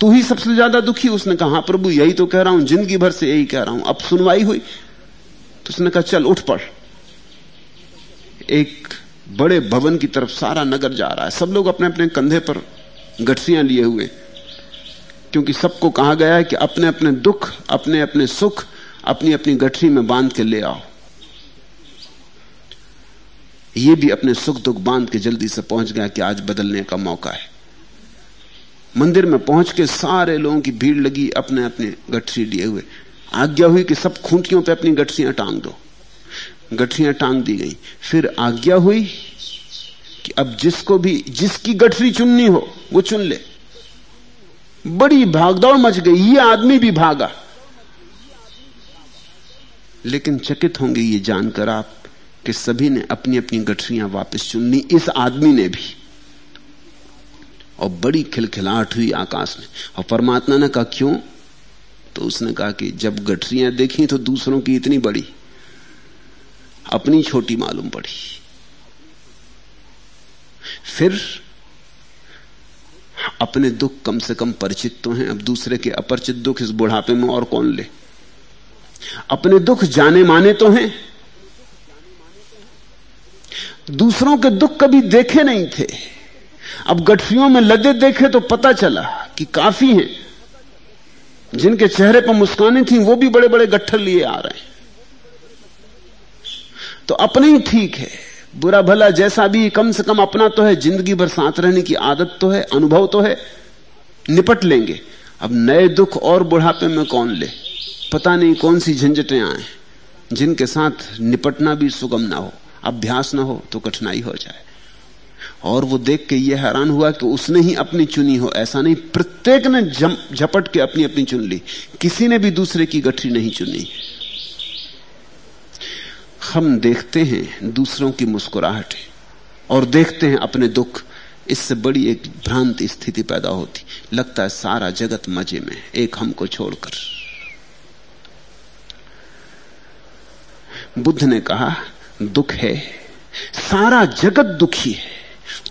तू ही सबसे ज़्यादा दुखी उसने कहा हाँ प्रभु, यही तो कह रहा हूँ, ज़िंदगी भर से यही कह रहा हूँ। अब सुनवाई हुई? तो उसने कहा, चल, उठ पड़ एक बड़े भवन की तरफ़ सारा नगर जा रहा है। सब लोग अपने अपने कंधे पर गठसियाँ लिए हुए। क्योंकि सबको कहा गया है कि अपने अपने दुख, अपने अपने सुख, अपनी अपनी गठरी में बाँध के ले आओ। ये भी अपने सुख दुख बाँध के जल्दी से पहुँच गया कि आज बदलने का मौका है। मंदिर में पहुँच के सारे लोगों की भीड़ लगी अपने अपने गठरी लिए हुए। आज्ञा हुई कि सब खूंटियों पे अपनी गठरियाँ टांग दो। गठरियाँ टांग दी गई। फिर आज्ञा हुई कि अब जिसको भी, जिसकी गठरी चुननी हो, वो चुन ले। बड़ी भागदौड़ मच गई, ये आदमी भी भागा। लेकिन चकित होंगे ये जानकर आप। कि सभी ने अपनी अपनी गठरियाँ वापस चुन ली, इस आदमी ने भी। और बड़ी खिलखिलाहट हुई आकाश में। और परमात्मा ने कहा, क्यों? तो उसने कहा कि जब गठरियाँ देखी तो दूसरों की इतनी बड़ी, अपनी छोटी मालूम पड़ी। फिर अपने दुख कम से कम परिचित तो हैं, अब दूसरे के अपरिचित दुख इस बुढ़ापे में और कौन ले? अपने दुख जाने माने तो हैं। दूसरों के दुख कभी देखे नहीं थे। अब गठरियों में लदे देखे तो पता चला कि काफ़ी हैं। जिनके चेहरे पर मुस्कानें थी, वो भी बड़े बड़े गट्ठर लिए आ रहे हैं। तो अपने ही ठीक है। बुरा भला जैसा भी कम से कम अपना तो है, ज़िंदगी भर साथ रहने की आदत तो है, अनुभव तो है, निपट लेंगे। अब नए दुख और बुढ़ापे में कौन ले? पता नहीं कौन सी झंझटें आए जिनके साथ निपटना भी सुगम ना हो। अभ्यास ना हो तो कठिनाई हो जाए। और वो देख के ये हैरान हुआ कि उसने ही अपनी चुनी हो, ऐसा नहीं, प्रत्येक ने झपट के अपनी अपनी चुन ली। किसी ने भी दूसरे की गठरी नहीं चुनी। हम देखते हैं दूसरों की मुस्कुराहट और देखते हैं अपने दुख। इससे बड़ी एक भ्रांत स्थिति पैदा होती। लगता है सारा जगत मज़े में एक हमको छोड़कर। बुद्ध ने कहा दुख है, सारा जगत दुखी है,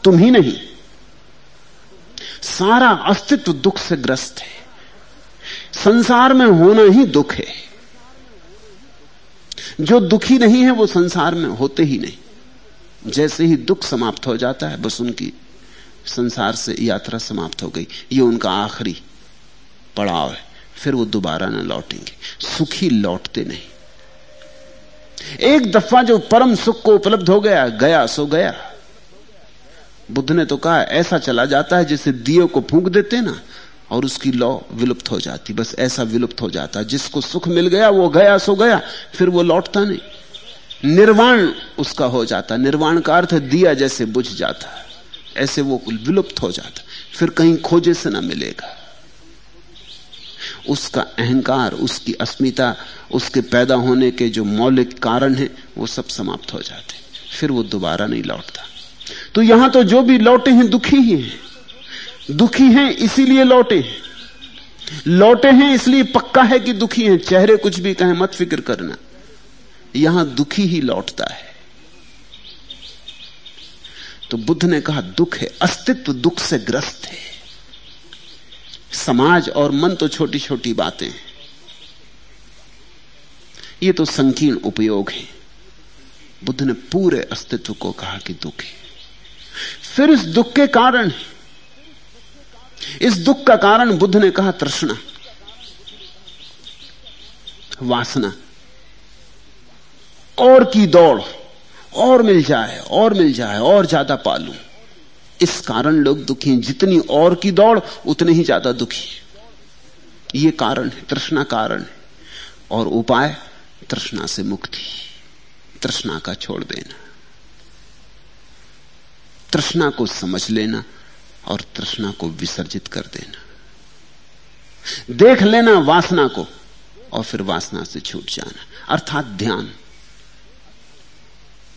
तुम ही नहीं। सारा अस्तित्व दुख से ग्रस्त है, संसार में होना ही दुख है। जो दुखी नहीं है, वो संसार में होते ही नहीं। जैसे ही दुख समाप्त हो जाता है, बस उनकी संसार से यात्रा समाप्त हो गई। ये उनका आखिरी पड़ाव है, फिर वो दोबारा न लौटेंगे। सुखी लौटते नहीं। एक दफ़ा जो परम सुख को उपलब्ध हो गया गया, सो गया। बुद्ध ने तो कहा, ऐसा चला जाता है जैसे दियो को फूंक देते ना, और उसकी लौ विलुप्त हो जाती, बस ऐसा विलुप्त हो जाता। जिसको सुख मिल गया, वो गया, सो गया, फिर वो लौटता नहीं। निर्वाण उसका हो जाता। निर्वाण का अर्थ दिया जैसे बुझ जाता। ऐसे वो विलुप्त हो जाता। फिर कहीं खोजे से ना मिलेगा। उसका अहंकार, उसकी अस्मिता, उसके पैदा होने के जो मौलिक कारण है, वो सब समाप्त हो जाते फिर वो दोबारा नहीं लौटता। तो यहाँ तो जो भी लौटे हैं, दुखी ही हैं। दुखी हैं, इसीलिए लौटे हैं। लौटे हैं, इसलिए पक्का है कि दुखी हैं। चेहरे कुछ भी कहें, मत फ़िक्र करना। यहाँ दुखी ही लौटता है। तो बुद्ध ने कहा, दुख है, अस्तित्व दुख से ग्रस्त है। समाज और मन तो छोटी छोटी बातें ये तो संकीर्ण उपयोग है। बुद्ध ने पूरे अस्तित्व को कहा कि दुख है। फिर इस दुख के कारण, इस दुख का कारण बुद्ध ने कहा तृष्णा, वासना, और की दौड़, और मिल जाए, और मिल जाए, और ज़्यादा पालू। इस कारण लोग दुखी हैं। जितनी और की दौड़, उतने ही ज़्यादा दुखी ये कारण है, तृष्णा कारण है। और उपाय, तृष्णा से मुक्ति। तृष्णा का छोड़ देना। तृष्णा को समझ लेना और तृष्णा को विसर्जित कर देना। देख लेना वासना को और फिर वासना से छूट जाना। अर्थात ध्यान।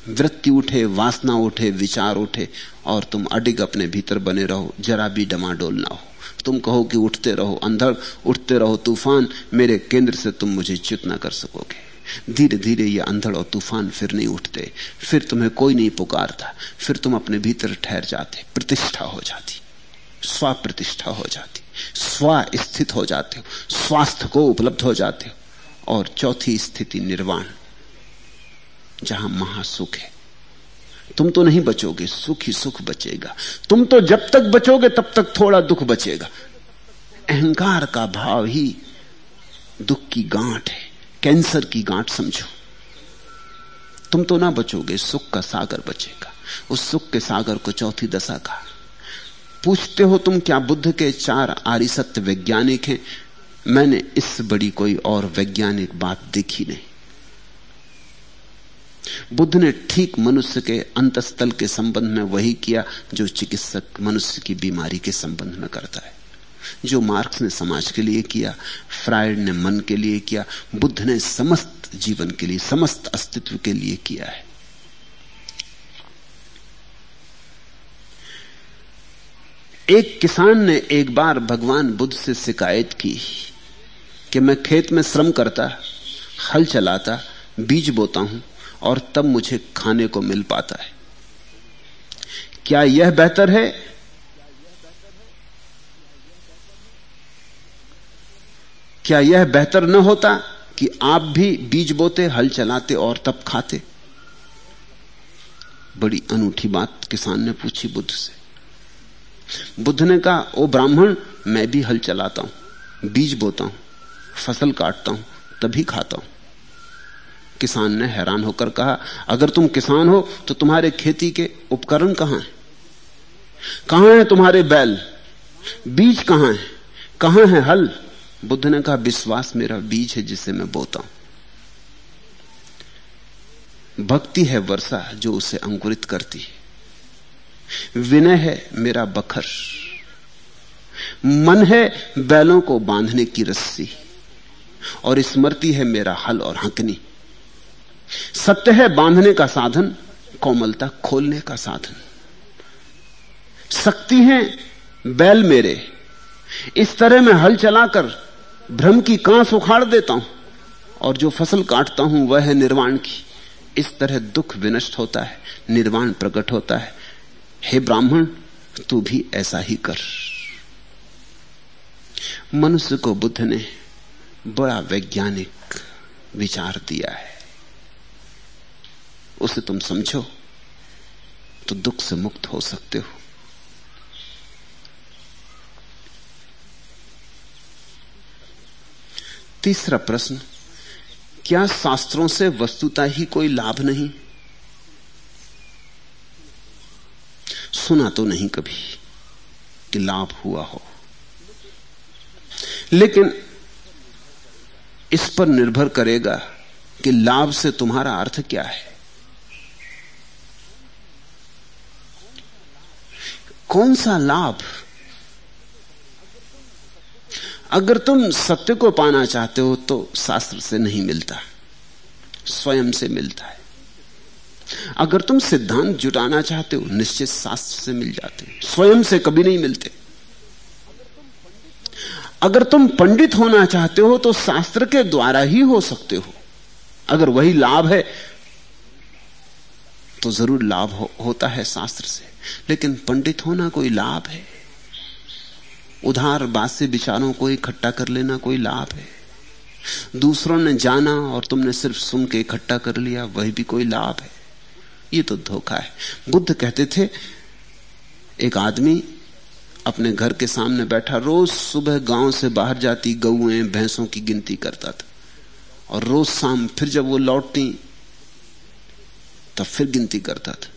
वृत्ति उठे, वासना उठे, विचार उठे और तुम अडिग अपने भीतर बने रहो। जरा भी डमाडोल ना हो। तुम कहो कि उठते रहो, अंधड़ उठते रहो, तूफ़ान मेरे केंद्र से तुम मुझे च्युत ना कर सकोगे। धीरे धीरे ये अंधड़ और तूफ़ान फिर नहीं उठते। फिर तुम्हें कोई नहीं पुकारता। फिर तुम अपने भीतर ठहर जाते, प्रतिष्ठा हो जाती। स्व प्रतिष्ठा हो जाती। स्व स्थित हो जाते हो। स्वास्थ्य को उपलब्ध हो जाते हो। और चौथी स्थिति निर्वाण। जहाँ महासुख है। तुम तो नहीं बचोगे, सुख ही सुख बचेगा। तुम तो जब तक बचोगे, तब तक थोड़ा दुख बचेगा। अहंकार का भाव ही दुख की गांठ है। कैंसर की गांठ समझो। तुम तो ना बचोगे, सुख का सागर बचेगा। उस सुख के सागर को चौथी दशा का। पूछते हो तुम क्या बुद्ध के चार आर्य सत्य वैज्ञानिक हैं? मैंने इस बड़ी कोई और वैज्ञानिक बात देखी नहीं। बुद्ध ने ठीक मनुष्य के अंतस्थल के संबंध में वही किया जो चिकित्सक मनुष्य की बीमारी के संबंध में करता है। जो मार्क्स ने समाज के लिए किया फ्राइड ने मन के लिए किया, बुद्ध ने समस्त जीवन के लिए, समस्त अस्तित्व के लिए किया है। एक किसान ने एक बार भगवान बुद्ध से शिकायत की कि मैं खेत में श्रम करता, हल चलाता, बीज बोता हूँ। और तब मुझे खाने को मिल पाता है। क्या यह बेहतर है? क्या यह बेहतर न होता कि आप भी बीज बोते, हल चलाते और तब खाते? बड़ी अनूठी बात किसान ने पूछी बुद्ध से। बुद्ध ने कहा, ओ ब्राह्मण, मैं भी हल चलाता हूँ, बीज बोता हूँ, फ़सल काटता हूँ, तभी खाता हूँ। किसान ने हैरान होकर कहा, अगर तुम किसान हो तो तुम्हारे खेती के उपकरण कहाँ हैं? कहाँ है तुम्हारे बैल? बीज कहाँ है? कहाँ है हल? बुद्ध ने कहा, विश्वास मेरा बीज है जिसे मैं बोता हूँ। भक्ति है वर्षा जो उसे अंकुरित करती है। विनय है मेरा बखर। मन है बैलों को बांधने की रस्सी। और स्मृति है मेरा हल और हंकनी। सत्य है बांधने का साधन, कोमलता खोलने का साधन। शक्ति है बैल मेरे। इस तरह मैं हल चलाकर भ्रम की कांस उखाड़ देता हूँ और जो फ़सल काटता हूँ वह है निर्वाण की। इस तरह दुख विनष्ट होता है, निर्वाण प्रकट होता है। हे ब्राह्मण, तू भी ऐसा ही कर। मनुष्य को बुद्ध ने बड़ा वैज्ञानिक विचार दिया है। उसे तुम समझो तो दुख से मुक्त हो सकते हो। तीसरा प्रश्न, क्या शास्त्रों से वस्तुता ही कोई लाभ नहीं? सुना तो नहीं कभी कि लाभ हुआ हो। लेकिन इस पर निर्भर करेगा कि लाभ से तुम्हारा अर्थ क्या है। कौन सा लाभ? अगर तुम सत्य को पाना चाहते हो तो शास्त्र से नहीं मिलता। स्वयं से मिलता है। अगर तुम सिद्धांत जुटाना चाहते हो निश्चित शास्त्र से मिल जाते हो। स्वयं से कभी नहीं मिलते। अगर तुम पंडित होना चाहते हो तो शास्त्र के द्वारा ही हो सकते हो। अगर वही लाभ है तो ज़रूर लाभ हो, होता है शास्त्र से। लेकिन पंडित होना कोई लाभ है। उधार बास्य विचारों को इकट्ठा कर लेना कोई लाभ है। दूसरों ने जाना और तुमने सिर्फ़ सुन के इकट्ठा कर लिया, वही भी कोई लाभ है। ये तो धोखा है। बुद्ध कहते थे, एक आदमी अपने घर के सामने बैठा, रोज सुबह गाँव से बाहर जाती गऊ भैंसों की गिनती करता था। और रोज शाम फिर जब वो लौटती तब फिर गिनती करता था।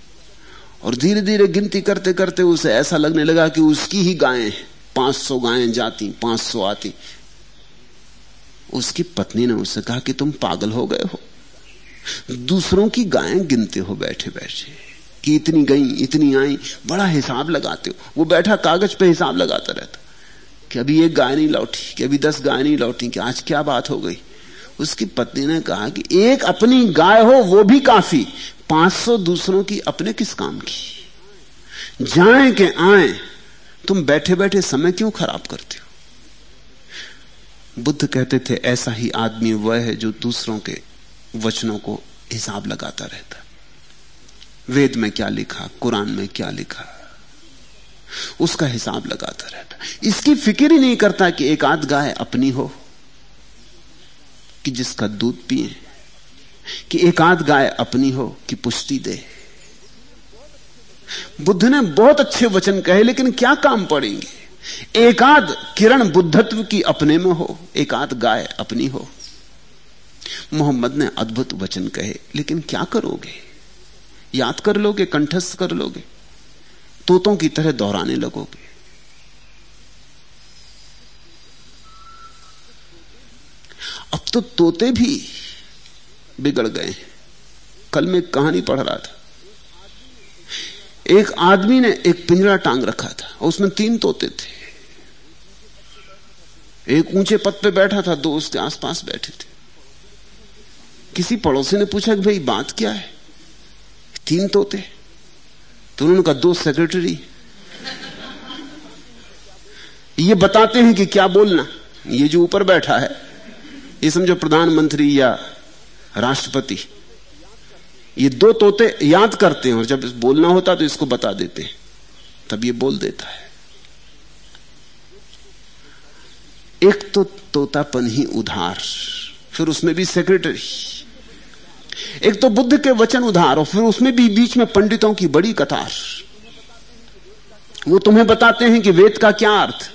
और धीरे धीरे गिनती करते करते उसे ऐसा लगने लगा कि उसकी ही गायें पाँच सौ गायें जाती, पाँच सौ आती। उसकी पत्नी ने उसे कहा कि तुम पागल हो गए हो। दूसरों की गायें गिनते हो बैठे बैठे। कि इतनी गई, इतनी आई, बड़ा हिसाब लगाते हो। वो बैठा कागज़ पे हिसाब लगाता रहता। कि अभी एक गाय नहीं लौटी, कि अभी दस गाय नहीं लौटी, कि आज क्या बात हो गई। उसकी पत्नी ने कहा कि एक अपनी गाय हो, वो भी काफ़ी। पाँच सौ दूसरों की अपने किस काम की? जाए के आए, तुम बैठे बैठे समय क्यों खराब करते हो? बुद्ध कहते थे, ऐसा ही आदमी वह है जो दूसरों के वचनों को हिसाब लगाता रहता वेद में क्या लिखा, कुरान में क्या लिखा? उसका हिसाब लगाता रहता इसकी फ़िक्र ही नहीं करता कि एक आध गाय अपनी हो, कि जिसका दूध पिए। कि एक आध गाय अपनी हो कि पुष्टि दे। बुद्ध ने बहुत अच्छे वचन कहे, लेकिन क्या काम पड़ेंगे? एक आध किरण बुद्धत्व की अपने में हो, एक आध गाय अपनी हो। मोहम्मद ने अद्भुत वचन कहे, लेकिन क्या करोगे? याद कर लोगे, कंठस्थ कर लोगे, तोतों की तरह दोहराने लगोगे। अब तो तोते भी बिगड़ गए। कल मैं कहानी पढ़ रहा था। एक आदमी ने एक पिंजरा टांग रखा था उसमें तीन तोते थे। एक ऊँचे पद पे बैठा था, दो उसके आसपास बैठे थे। किसी पड़ोसी ने पूछा कि भाई, बात क्या है? तीन तोते? तो उन्होंने कहा, दो सेक्रेटरी ये बताते हैं कि क्या बोलना? ये जो ऊपर बैठा है, ये समझो प्रधानमंत्री या राष्ट्रपति। ये दो तोते याद करते हैं और जब बोलना होता तो इसको बता देते हैं। तब ये बोल देता है। एक तो तोतापन ही उधार, फिर उसमें भी सेक्रेटरी एक तो बुद्ध के वचन उधार और फिर उसमें भी बीच में पंडितों की बड़ी कतार। वो तुम्हें बताते हैं कि वेद का क्या अर्थ?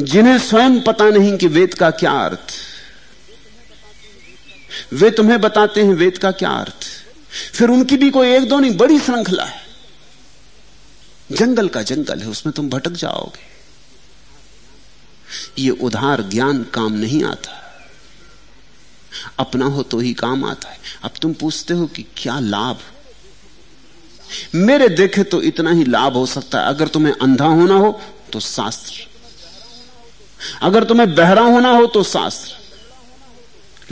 जिन्हें स्वयं पता नहीं कि वेद का क्या अर्थ? वे तुम्हें बताते हैं वेद का क्या अर्थ फिर उनकी भी कोई एक दो नहीं, बड़ी श्रृंखला है। जंगल का जंगल है, उसमें तुम भटक जाओगे। ये उधार ज्ञान काम नहीं आता। अपना हो तो ही काम आता है। अब तुम पूछते हो कि क्या लाभ? मेरे देखे तो इतना ही लाभ हो सकता है। अगर तुम्हें अंधा होना हो तो शास्त्र। अगर तुम्हें बहरा होना हो तो शास्त्र।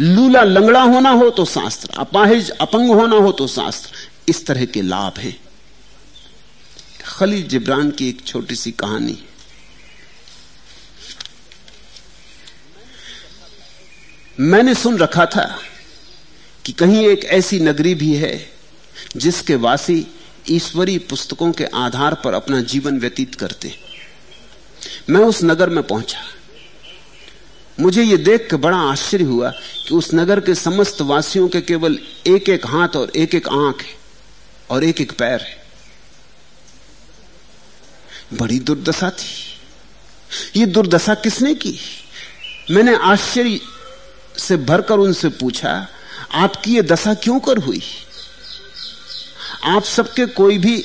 लूला लंगड़ा होना हो तो शास्त्र, अपाहिज अपंग होना हो तो शास्त्र, इस तरह के लाभ हैं। खली जिब्रान की एक छोटी सी कहानी। मैंने सुन रखा था कि कहीं एक ऐसी नगरी भी है जिसके वासी ईश्वरी पुस्तकों के आधार पर अपना जीवन व्यतीत करते। मैं उस नगर में पहुँचा। मुझे यह देख के बड़ा आश्चर्य हुआ कि उस नगर के समस्त वासियों के केवल एक एक हाथ और एक एक आँख है और एक एक पैर है। बड़ी दुर्दशा थी। ये दुर्दशा किसने की? मैंने आश्चर्य से भरकर उनसे पूछा, आपकी ये दशा क्यों कर हुई? आप सबके कोई भी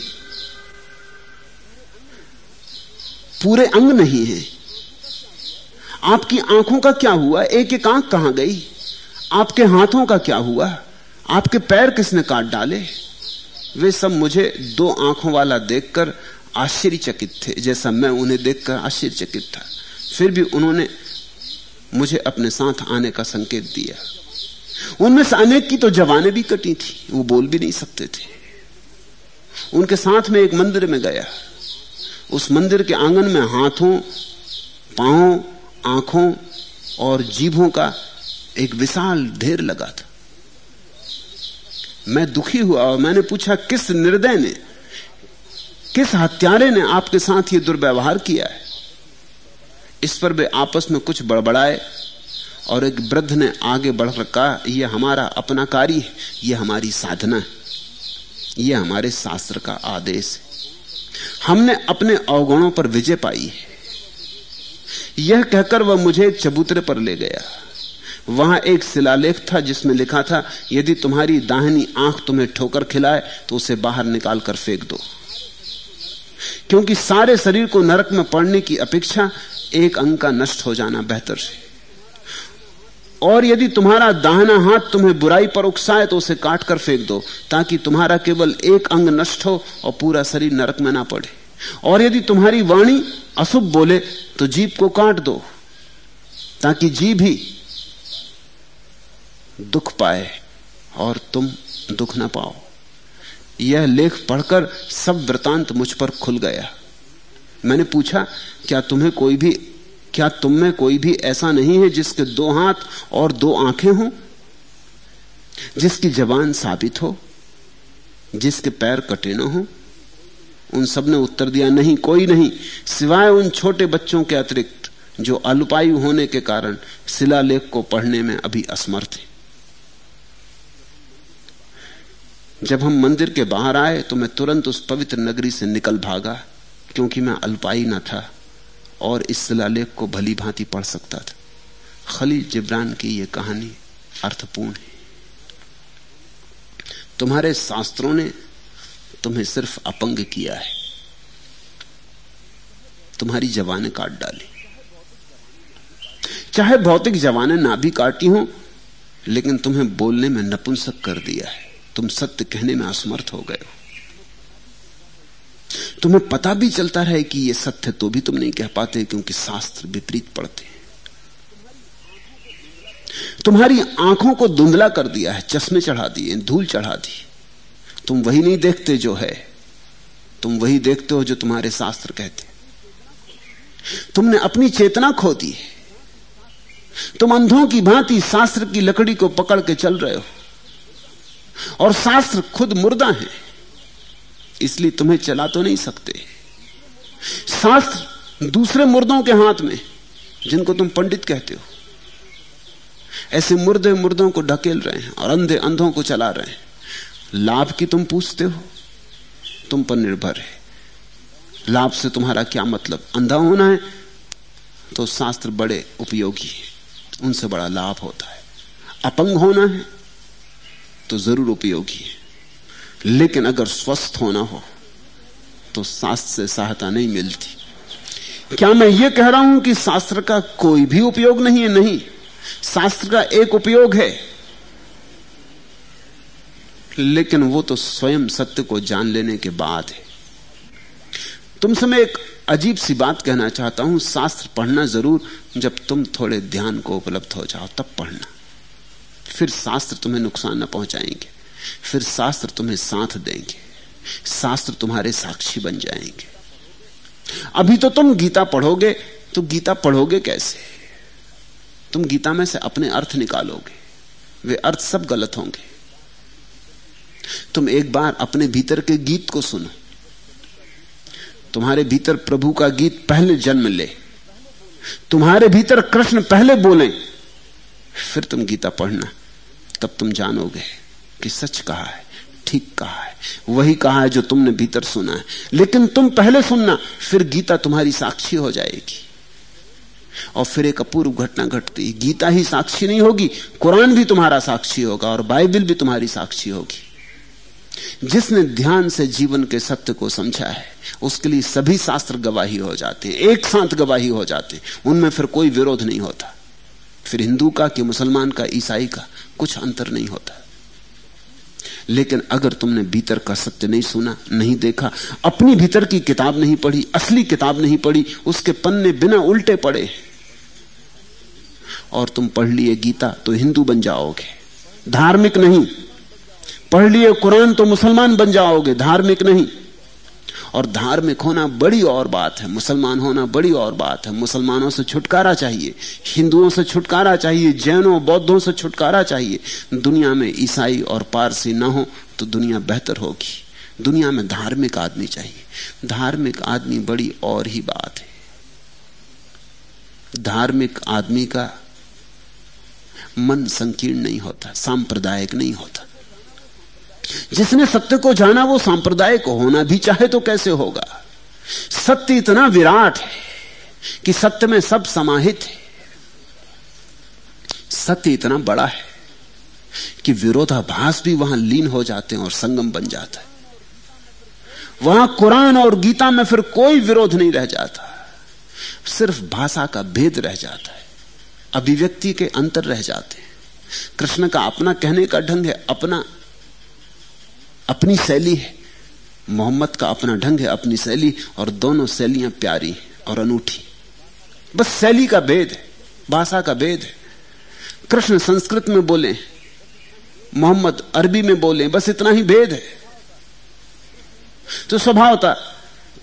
पूरे अंग नहीं है। आपकी आँखों का क्या हुआ? एक एक आँख कहाँ गई? आपके हाथों का क्या हुआ? आपके पैर किसने काट डाले? वे सब मुझे दो आँखों वाला देखकर आश्चर्यचकित थे, जैसा मैं उन्हें देखकर आश्चर्यचकित था। फिर भी उन्होंने मुझे अपने साथ आने का संकेत दिया। उनमें से अनेक की तो जवानें भी कटी थी, वो बोल भी नहीं सकते थे। उनके साथ में एक मंदिर में गया। उस मंदिर के आँगन में हाथों, पांवों आँखों और जीभों का एक विशाल ढेर लगा था। मैं दुखी हुआ और मैंने पूछा, किस निर्दय ने, किस हत्यारे ने आपके साथ ये दुर्व्यवहार किया है? इस पर वे आपस में कुछ बड़बड़ाए और एक वृद्ध ने आगे बढ़कर कहा, यह हमारा अपना कार्य है, यह हमारी साधना है, यह हमारे शास्त्र का आदेश है। हमने अपने अवगुणों पर विजय पाई है। यह कहकर वह मुझे चबूतरे पर ले गया। वहाँ एक शिलालेख था जिसमें लिखा था, यदि तुम्हारी दाहिनी आँख तुम्हें ठोकर खिलाए तो उसे बाहर निकाल कर फेंक दो। क्योंकि सारे शरीर को नरक में पड़ने की अपेक्षा एक अंग का नष्ट हो जाना बेहतर है। और यदि तुम्हारा दाहिना हाथ तुम्हें बुराई पर उकसाए तो उसे काट कर फेंक दो, ताकि तुम्हारा केवल एक अंग नष्ट हो और पूरा शरीर नरक में ना पड़े। और यदि तुम्हारी वाणी अशुभ बोले तो जीप को काट दो, ताकि जीभ ही दुख पाए और तुम दुख ना पाओ। यह लेख पढ़कर सब वृतांत मुझ पर खुल गया। मैंने पूछा, क्या तुम्हें कोई भी, क्या तुम में कोई भी ऐसा नहीं है जिसके दो हाथ और दो आँखें हों? जिसकी जबान साबित हो, जिसके पैर कटे न हो? उन सबने उत्तर दिया, नहीं, कोई नहीं। सिवाय उन छोटे बच्चों के अतिरिक्त, जो अल्पायु होने के कारण शिलालेख को पढ़ने में अभी असमर्थ है। जब हम मंदिर के बाहर आए तो मैं तुरंत उस पवित्र नगरी से निकल भागा, क्योंकि मैं अल्पाई न था, और इस शिलालेख को भली भांति पढ़ सकता था। खली जिब्रान की यह कहानी अर्थपूर्ण है। तुम्हारे शास्त्रों ने तुम्हें सिर्फ़ अपंग किया है। तुम्हारी जवाने काट डाली। चाहे भौतिक जवाने ना भी काटी हो, लेकिन तुम्हें बोलने में नपुंसक कर दिया है। तुम सत्य कहने में असमर्थ हो गए हो। तुम्हें पता भी चलता रहे कि यह सत्य तो भी तुम नहीं कह पाते, क्योंकि शास्त्र विपरीत पड़ते हैं। तुम्हारी आँखों को धुंधला कर दिया है, चश्मे चढ़ा दिए, धूल चढ़ा दी। तुम वही नहीं देखते जो है। तुम वही देखते हो जो तुम्हारे शास्त्र कहते तुमने अपनी चेतना खो दी है। तुम अंधों की भांति शास्त्र की लकड़ी को पकड़ के चल रहे हो। और शास्त्र खुद मुर्दा है। इसलिए तुम्हें चला तो नहीं सकते। शास्त्र दूसरे मुर्दों के हाथ में, जिनको तुम पंडित कहते हो। ऐसे मुर्दे मुर्दों को ढकेल रहे हैं और अंधे अंधों को चला रहे हैं। लाभ की तुम पूछते हो, तुम पर निर्भर है। लाभ से तुम्हारा क्या मतलब? अंधा होना है तो शास्त्र बड़े उपयोगी है। उनसे बड़ा लाभ होता है। अपंग होना है तो ज़रूर उपयोगी है। लेकिन अगर स्वस्थ होना हो तो शास्त्र से सहायता नहीं मिलती। क्या मैं ये कह रहा हूँ कि शास्त्र का कोई भी उपयोग नहीं है? नहीं। शास्त्र का एक उपयोग है। लेकिन वो तो स्वयं सत्य को जान लेने के बाद है। तुमसे मैं एक अजीब सी बात कहना चाहता हूँ। शास्त्र पढ़ना ज़रूर, जब तुम थोड़े ध्यान को उपलब्ध हो जाओ, तब पढ़ना। फिर शास्त्र तुम्हें नुकसान न पहुंचाएँगे। फिर शास्त्र तुम्हें साथ देंगे। शास्त्र तुम्हारे साक्षी बन जाएँगे। अभी तो तुम गीता पढ़ोगे तो गीता पढ़ोगे कैसे? तुम गीता में से अपने अर्थ निकालोगे। वे अर्थ सब गलत होंगे। तुम एक बार अपने भीतर के गीत को सुनो। तुम्हारे भीतर प्रभु का गीत पहले जन्म ले। तुम्हारे भीतर कृष्ण पहले बोले। फिर तुम गीता पढ़ना। तब तुम जानोगे कि सच कहा है, ठीक कहा है। वही कहा है जो तुमने भीतर सुना है। लेकिन तुम पहले सुनना, फिर गीता तुम्हारी साक्षी हो जाएगी। और फिर एक अपूर्व घटना घटती। गीता ही साक्षी नहीं होगी, कुरान भी तुम्हारा साक्षी होगा और बाइबल भी तुम्हारी साक्षी होगी। जिसने ध्यान से जीवन के सत्य को समझा है, उसके लिए सभी शास्त्र गवाही हो जाते हैं एक साथ गवाही हो जाते हैं उनमें फिर कोई विरोध नहीं होता। फिर हिंदू का कि मुसलमान का, ईसाई का कुछ अंतर नहीं होता। लेकिन अगर तुमने भीतर का सत्य नहीं सुना, नहीं देखा, अपनी भीतर की किताब नहीं पढ़ी, असली किताब नहीं पढ़ी, उसके पन्ने बिना उल्टे पड़े, और तुम पढ़ लिए गीता तो हिंदू बन जाओगे। धार्मिक नहीं। पढ़ लिए कुरान तो मुसलमान बन जाओगे, धार्मिक नहीं। और धार्मिक होना बड़ी और बात है, मुसलमान होना बड़ी और बात है। मुसलमानों से छुटकारा चाहिए, हिंदुओं से छुटकारा चाहिए, जैनों, बौद्धों से छुटकारा चाहिए। दुनिया में ईसाई और पारसी ना हो तो दुनिया बेहतर होगी। दुनिया में धार्मिक आदमी चाहिए। धार्मिक आदमी बड़ी और ही बात है। धार्मिक आदमी का मन संकीर्ण नहीं होता, सांप्रदायिक नहीं होता। जिसने सत्य को जाना, वो सांप्रदायिक होना भी चाहे तो कैसे होगा? सत्य इतना विराट है कि सत्य में सब समाहित है। सत्य इतना बड़ा है कि विरोधाभास भी वहाँ लीन हो जाते हैं और संगम बन जाता है। वहाँ कुरान और गीता में फिर कोई विरोध नहीं रह जाता। सिर्फ़ भाषा का भेद रह जाता है। अभिव्यक्ति के अंतर रह जाते हैं। कृष्ण का अपना कहने का ढंग है, अपना अपनी शैली है। मोहम्मद का अपना ढंग है, अपनी शैली, और दोनों शैलियाँ प्यारी और अनूठी। बस शैली का भेद है, भाषा का भेद है। कृष्ण संस्कृत में बोले, मोहम्मद अरबी में बोले, बस इतना ही भेद है। तो स्वभावता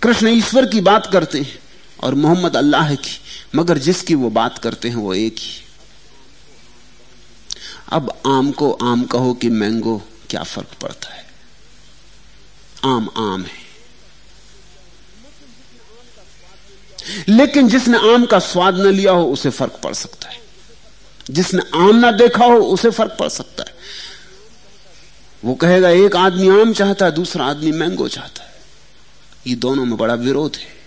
कृष्ण ईश्वर की बात करते हैं और मोहम्मद अल्लाह की, मगर जिसकी वो बात करते हैं वो एक ही। अब आम को आम कहो कि मैंगो क्या फ़र्क पड़ता है? आम आम है लेकिन जिसने आम का स्वाद न लिया हो, उसे फ़र्क पड़ सकता है। जिसने आम ना देखा हो, उसे फ़र्क पड़ सकता है। वो कहेगा, एक आदमी आम चाहता है, दूसरा आदमी मैंगो चाहता है। ये दोनों में बड़ा विरोध है।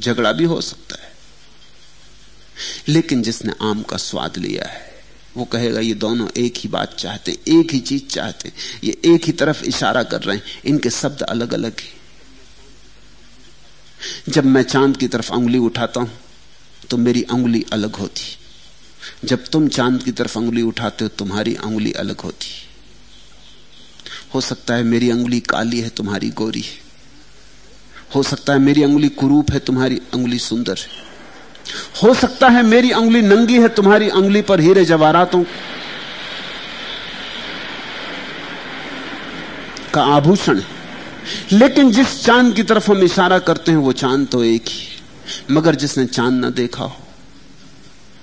झगड़ा भी हो सकता है। लेकिन जिसने आम का स्वाद लिया है वो कहेगा, ये दोनों एक ही बात चाहते एक ही चीज़ चाहते ये एक ही तरफ़ इशारा कर रहे हैं, इनके शब्द अलग अलग हैं। जब मैं चाँद की तरफ़ उंगली उठाता हूँ तो मेरी उंगली अलग होती जब तुम चाँद की तरफ़ उंगली उठाते हो, तुम्हारी उंगली अलग होती हो सकता है मेरी उंगली काली है, तुम्हारी गोरी है। हो सकता है मेरी उंगली कुरूप है, तुम्हारी उंगली सुंदर है। हो सकता है मेरी उंगली नंगी है, तुम्हारी उंगली पर हीरे जवाहरातों का आभूषण है। लेकिन जिस चाँद की तरफ़ हम इशारा करते हैं, वो चाँद तो एक ही। मगर जिसने चाँद न देखा हो,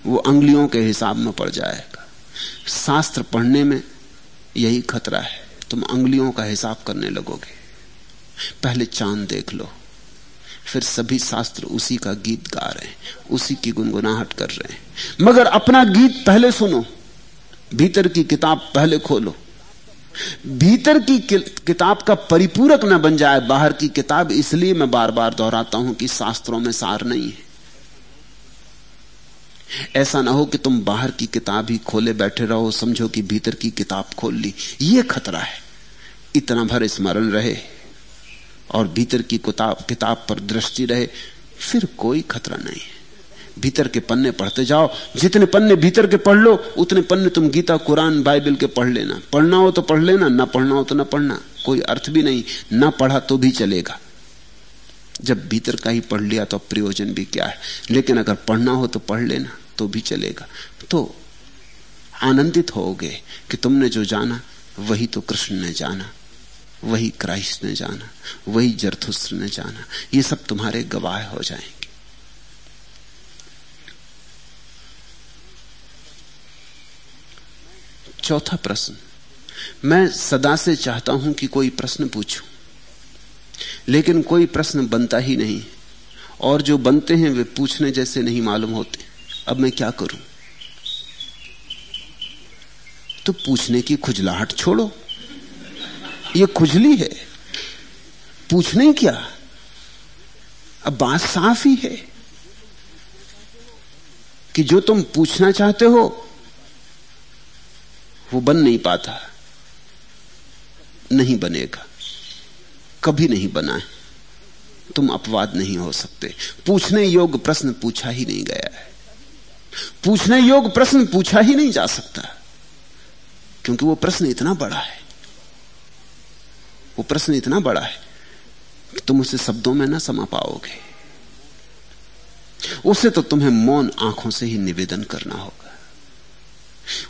वो अंगलियों के हिसाब में पड़ जाएगा। शास्त्र पढ़ने में यही खतरा है। तुम अंगलियों का हिसाब करने लगोगे। पहले चाँद देख लो। फिर सभी शास्त्र उसी का गीत गा रहे हैं, उसी की गुनगुनाहट कर रहे हैं। मगर अपना गीत पहले सुनो, भीतर की किताब पहले खोलो। भीतर की किताब का परिपूरक न बन जाए, बाहर की किताब इसलिए मैं बार बार दोहराता हूँ कि शास्त्रों में सार नहीं है। ऐसा ना हो कि तुम बाहर की किताब ही खोले बैठे रहो, समझो कि भीतर की किताब खोल ली यह खतरा है। इतना भर स्मरण रहे। और भीतर की किताब किताब पर दृष्टि रहे, फिर कोई खतरा नहीं। भीतर के पन्ने पढ़ते जाओ। जितने पन्ने भीतर के पढ़ लो, उतने पन्ने तुम गीता, कुरान, बाइबल के पढ़ लेना। पढ़ना हो तो पढ़ लेना, ना पढ़ना हो तो ना पढ़ना। कोई अर्थ भी नहीं, ना पढ़ा तो भी चलेगा। जब भीतर का ही पढ़ लिया तो प्रयोजन भी क्या है? लेकिन अगर पढ़ना हो तो पढ़ लेना तो भी चलेगा। तो आनंदित होगे कि तुमने जो जाना, वही तो कृष्ण ने जाना। वही क्राइस्ट ने जाना, वही जरथुस्त्र ने जाना, ये सब तुम्हारे गवाह हो जाएँगे। चौथा प्रश्न, मैं सदा से चाहता हूँ कि कोई प्रश्न पूछूँ, लेकिन कोई प्रश्न बनता ही नहीं, और जो बनते हैं वे पूछने जैसे नहीं मालूम होते। अब मैं क्या करूँ? तो पूछने की खुजलाहट छोड़ो। ये खुजली है। पूछने क्या। अब बात साफ़ ही है कि जो तुम पूछना चाहते हो, वो बन नहीं पाता। नहीं बनेगा। कभी नहीं बना है। तुम अपवाद नहीं हो सकते। पूछने योग्य प्रश्न पूछा ही नहीं गया है। पूछने योग्य प्रश्न पूछा ही नहीं जा सकता, क्योंकि वो प्रश्न इतना बड़ा है। वो प्रश्न इतना बड़ा है कि तुम उसे शब्दों में ना समा पाओगे। उसे तो तुम्हें मौन आँखों से ही निवेदन करना होगा।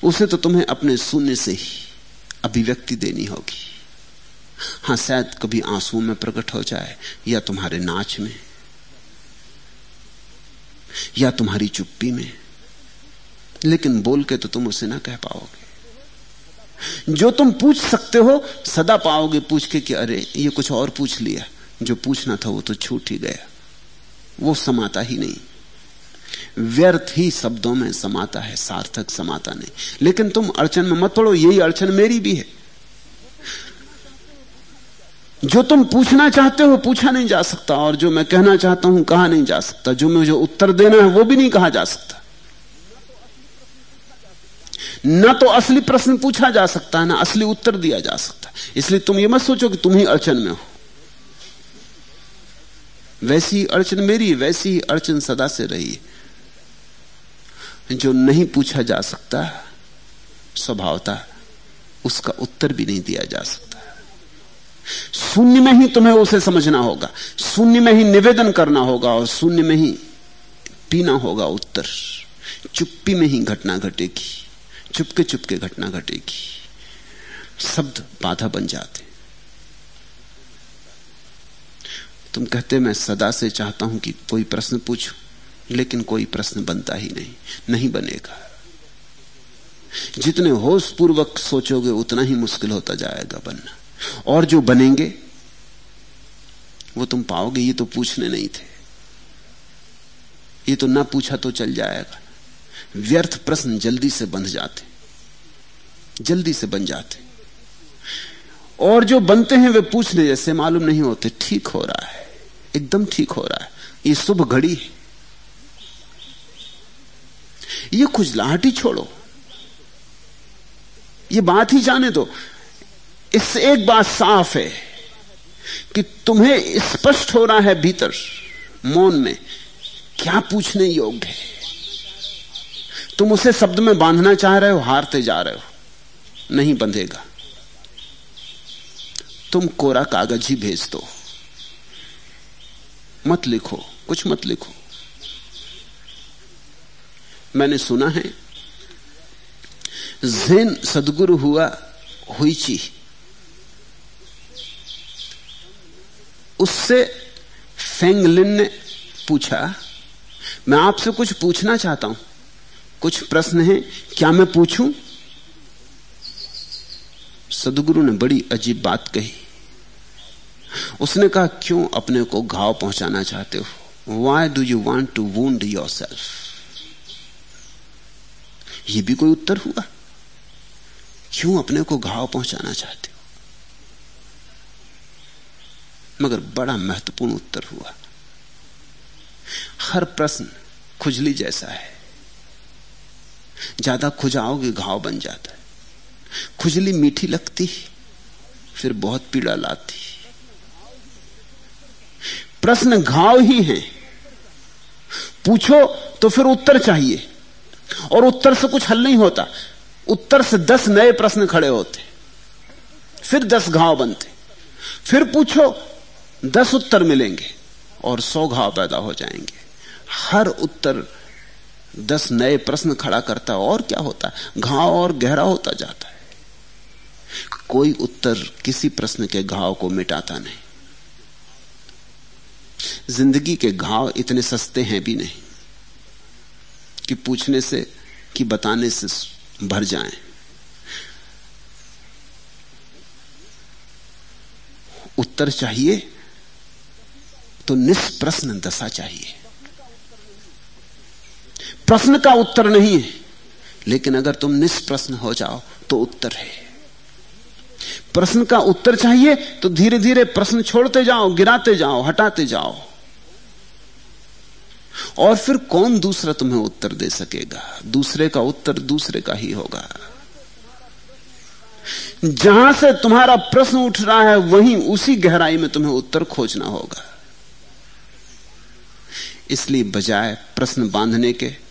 उसे तो तुम्हें अपने शून्य से ही अभिव्यक्ति देनी होगी। हाँ, शायद कभी आँसू में प्रकट हो जाए, या तुम्हारे नाच में, या तुम्हारी चुप्पी में। लेकिन बोल के तो तुम उसे ना कह पाओगे। जो तुम पूछ सकते हो, सदा पाओगे पूछ के कि अरे, ये कुछ और पूछ लिया। जो पूछना था वो तो छूट ही गया। वो समाता ही नहीं। व्यर्थ ही शब्दों में समाता है, सार्थक समाता नहीं। लेकिन तुम अड़चन में मत पड़ो, यही अड़चन मेरी भी है। जो तुम पूछना चाहते हो, पूछा नहीं जा सकता। और जो मैं कहना चाहता हूँ, कहा नहीं जा सकता। जो मुझे उत्तर देना है, वो भी नहीं कहा जा सकता। न तो असली प्रश्न पूछा जा सकता है, ना असली उत्तर दिया जा सकता है। इसलिए तुम ये मत सोचो कि तुम ही अड़चन में हो। वैसी अड़चन मेरी, वैसी ही अड़चन सदा से रही जो नहीं पूछा जा सकता, स्वभावता उसका उत्तर भी नहीं दिया जा सकता। शून्य में ही तुम्हें उसे समझना होगा, शून्य में ही निवेदन करना होगा और शून्य में ही पीना होगा उत्तर। चुप्पी में ही घटना घटेगी। चुपके चुपके घटना घटेगी। शब्द बाधा बन जाते तुम कहते मैं सदा से चाहता हूँ कि कोई प्रश्न पूछूँ, लेकिन कोई प्रश्न बनता ही नहीं नहीं बनेगा। जितने होश पूर्वक सोचोगे, उतना ही मुश्किल होता जाएगा बनना। और जो बनेंगे, वो तुम पाओगे, ये तो पूछने नहीं थे। ये तो ना पूछा तो चल जाएगा। व्यर्थ प्रश्न जल्दी से बंध जाते जल्दी से बन जाते और जो बनते हैं वे पूछने जैसे मालूम नहीं होते। ठीक हो रहा है। एकदम ठीक हो रहा है। ये शुभ घड़ी है। ये खुजलाहट ही छोड़ो। ये बात ही जाने दो। इससे एक बात साफ़ है कि तुम्हें स्पष्ट हो रहा है भीतर, मौन में, क्या पूछने योग्य है। तुम उसे शब्द में बांधना चाह रहे हो, हारते जा रहे हो। नहीं बंधेगा। तुम कोरा कागज़ ही भेज दो। मत लिखो, कुछ मत लिखो। मैंने सुना है, जेन सदगुरु हुआ, हुई ची। उससे फेंगलिन ने पूछा, मैं आपसे कुछ पूछना चाहता हूँ। कुछ प्रश्न हैं? क्या मैं पूछूँ? सदगुरु ने बड़ी अजीब बात कही। उसने कहा, क्यों अपने को घाव पहुंचाना चाहते हो? Why do you want to wound yourself यह भी कोई उत्तर हुआ? क्यों अपने को घाव पहुंचाना चाहते हो? मगर बड़ा महत्वपूर्ण उत्तर हुआ। हर प्रश्न खुजली जैसा है। ज़्यादा खुजाओगे, घाव बन जाता है। खुजली मीठी लगती फिर बहुत पीड़ा लाती प्रश्न घाव ही है। पूछो तो फिर उत्तर चाहिए। और उत्तर से कुछ हल नहीं होता। उत्तर से दस नए प्रश्न खड़े होते। फिर दस घाव बनते। फिर पूछो, दस उत्तर मिलेंगे और सौ घाव पैदा हो जाएँगे। हर उत्तर दस नए प्रश्न खड़ा करता और क्या होता है? घाव और गहरा होता जाता है। कोई उत्तर किसी प्रश्न के घाव को मिटाता नहीं। ज़िंदगी के घाव इतने सस्ते हैं भी नहीं कि पूछने से, कि बताने से भर जाएँ। उत्तर चाहिए तो निष्प्रश्न दशा चाहिए। प्रश्न का उत्तर नहीं है। लेकिन अगर तुम निष्प्रश्न हो जाओ तो उत्तर है। प्रश्न का उत्तर चाहिए तो धीरे धीरे प्रश्न छोड़ते जाओ, गिराते जाओ, हटाते जाओ। और फिर कौन दूसरा तुम्हें उत्तर दे सकेगा? दूसरे का उत्तर दूसरे का ही होगा। जहाँ से तुम्हारा प्रश्न उठ रहा है, वहीं उसी गहराई में तुम्हें उत्तर खोजना होगा। इसलिए बजाय प्रश्न बांधने के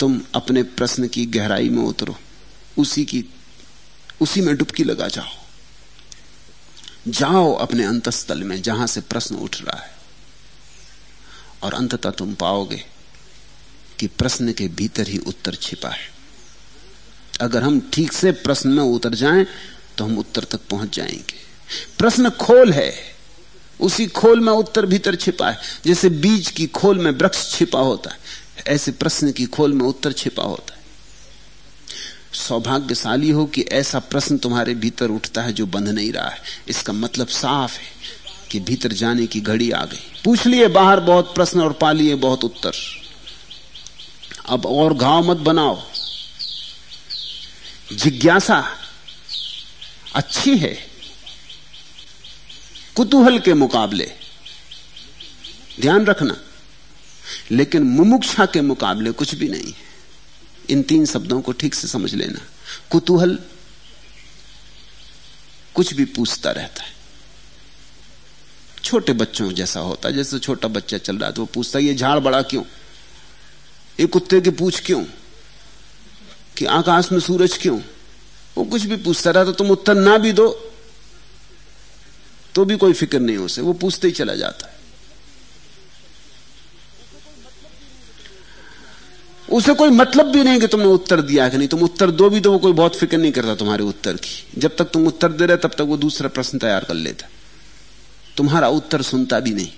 तुम अपने प्रश्न की गहराई में उतरो। उसी की, उसी में डुबकी लगा जाओ। जाओ अपने अंतस्थल में जहाँ से प्रश्न उठ रहा है। और अंततः तुम पाओगे कि प्रश्न के भीतर ही उत्तर छिपा है। अगर हम ठीक से प्रश्न में उतर जाएँ तो हम उत्तर तक पहुँच जाएँगे। प्रश्न खोल है। उसी खोल में उत्तर भीतर छिपा है। जैसे बीज की खोल में वृक्ष छिपा होता है। ऐसे प्रश्न की खोल में उत्तर छिपा होता है। सौभाग्यशाली हो कि ऐसा प्रश्न तुम्हारे भीतर उठता है जो बंध नहीं रहा है। इसका मतलब साफ़ है कि भीतर जाने की घड़ी आ गई। पूछ लिए बाहर बहुत प्रश्न और पा लिए बहुत उत्तर। अब और घाव मत बनाओ। जिज्ञासा अच्छी है। कुतूहल के मुकाबले। ध्यान रखना। लेकिन मुमुक्षा के मुकाबले कुछ भी नहीं। है इन तीन शब्दों को ठीक से समझ लेना। कुतूहल कुछ भी पूछता रहता है। छोटे बच्चों जैसा होता है। जैसे छोटा बच्चा चल रहा है तो वो पूछता है, ये झाड़ बड़ा क्यों? ये कुत्ते की पूछ क्यों? कि आकाश में सूरज क्यों? वो कुछ भी पूछता रहा तो तुम उत्तर ना भी दो तो भी कोई फ़िक्र नहीं हो से वो पूछते ही चला जाता है। उसे कोई मतलब भी नहीं कि तुमने उत्तर दिया कि नहीं। तुम उत्तर दो भी तो वो कोई बहुत फ़िक्र नहीं करता तुम्हारे उत्तर की। जब तक तुम उत्तर दे रहे, तब तक वो दूसरा प्रश्न तैयार कर लेता। तुम्हारा उत्तर सुनता भी नहीं।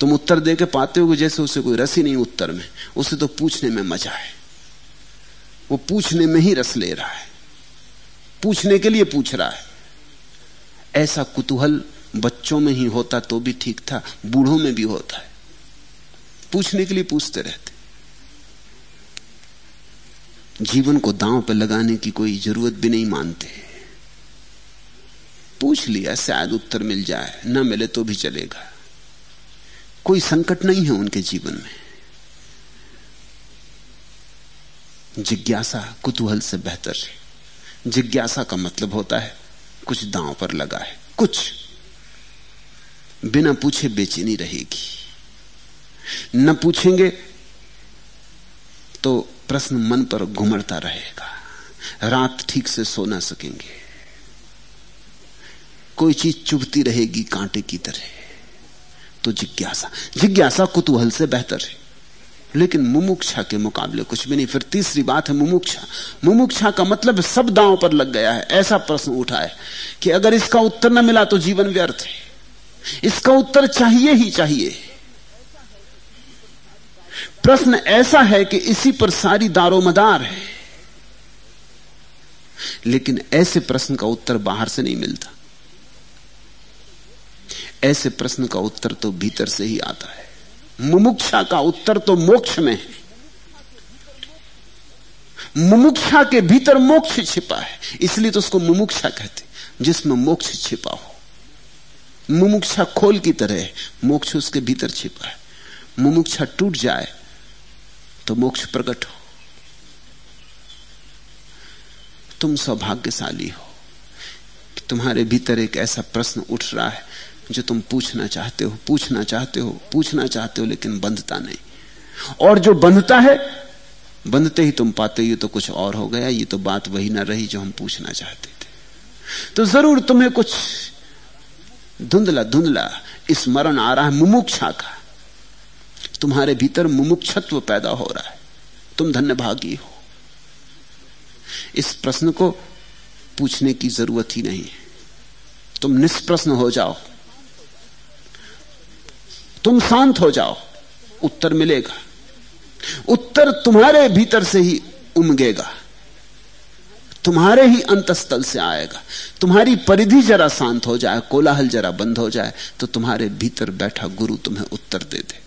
तुम उत्तर दे के पाते हो जैसे उसे कोई रस ही नहीं उत्तर में। उसे तो पूछने में मज़ा है। वो पूछने में ही रस ले रहा है। पूछने के लिए पूछ रहा है। ऐसा कुतूहल बच्चों में ही होता तो भी ठीक था, बूढ़ों में भी होता है। पूछने के लिए पूछते रहते। जीवन को दांव पर लगाने की कोई ज़रूरत भी नहीं मानते। पूछ लिया, शायद उत्तर मिल जाए, न मिले तो भी चलेगा। कोई संकट नहीं है उनके जीवन में। जिज्ञासा कुतूहल से बेहतर है। जिज्ञासा का मतलब होता है, कुछ दांव पर लगा है। कुछ। बिना पूछे बेचैनी रहेगी। न पूछेंगे तो प्रश्न मन पर घुमड़ता रहेगा। रात ठीक से सो ना सकेंगे। कोई चीज़ चुभती रहेगी कांटे की तरह। तो जिज्ञासा। जिज्ञासा कुतूहल से बेहतर है। लेकिन मुमुक्षा के मुकाबले कुछ भी नहीं। फिर तीसरी बात है मुमुक्षा। मुमुक्षा का मतलब सब दांव पर लग गया है। ऐसा प्रश्न उठा है कि अगर इसका उत्तर न मिला तो जीवन व्यर्थ है। इसका उत्तर चाहिए ही चाहिए। प्रश्न ऐसा है कि इसी पर सारी दारोमदार है। लेकिन ऐसे प्रश्न का उत्तर बाहर से नहीं मिलता। ऐसे प्रश्न का उत्तर तो भीतर से ही आता है। मुमुक्षा का उत्तर तो मोक्ष में है। मुमुक्षा के भीतर मोक्ष छिपा है। इसलिए तो उसको मुमुक्षा कहते जिसमें मोक्ष छिपा हो। मुमुक्षा खोल की तरह मोक्ष उसके भीतर छिपा है। मुमुक्षा टूट जाए तो मोक्ष प्रकट हो। तुम सौभाग्यशाली हो कि तुम्हारे भीतर एक ऐसा प्रश्न उठ रहा है जो तुम पूछना चाहते हो, पूछना चाहते हो, पूछना चाहते हो, लेकिन बंधता नहीं। और जो बंधता है, बंधते ही तुम पाते ये तो कुछ और हो गया, ये तो बात वही ना रही जो हम पूछना चाहते थे। तो ज़रूर तुम्हें कुछ धुंधला धुंधला स्मरण आ रहा है मुमुक्षा का तुम्हारे भीतर मुमुक्षत्व पैदा हो रहा है। तुम धन्य भागी हो। इस प्रश्न को पूछने की ज़रूरत ही नहीं है। तुम निष्प्रश्न हो जाओ। तुम शांत हो जाओ। उत्तर मिलेगा। उत्तर तुम्हारे भीतर से ही उमगेगा। तुम्हारे ही अंतस्थल से आएगा। तुम्हारी परिधि जरा शांत हो जाए, कोलाहल जरा बंद हो जाए तो तुम्हारे भीतर बैठा गुरु तुम्हें उत्तर दे दे।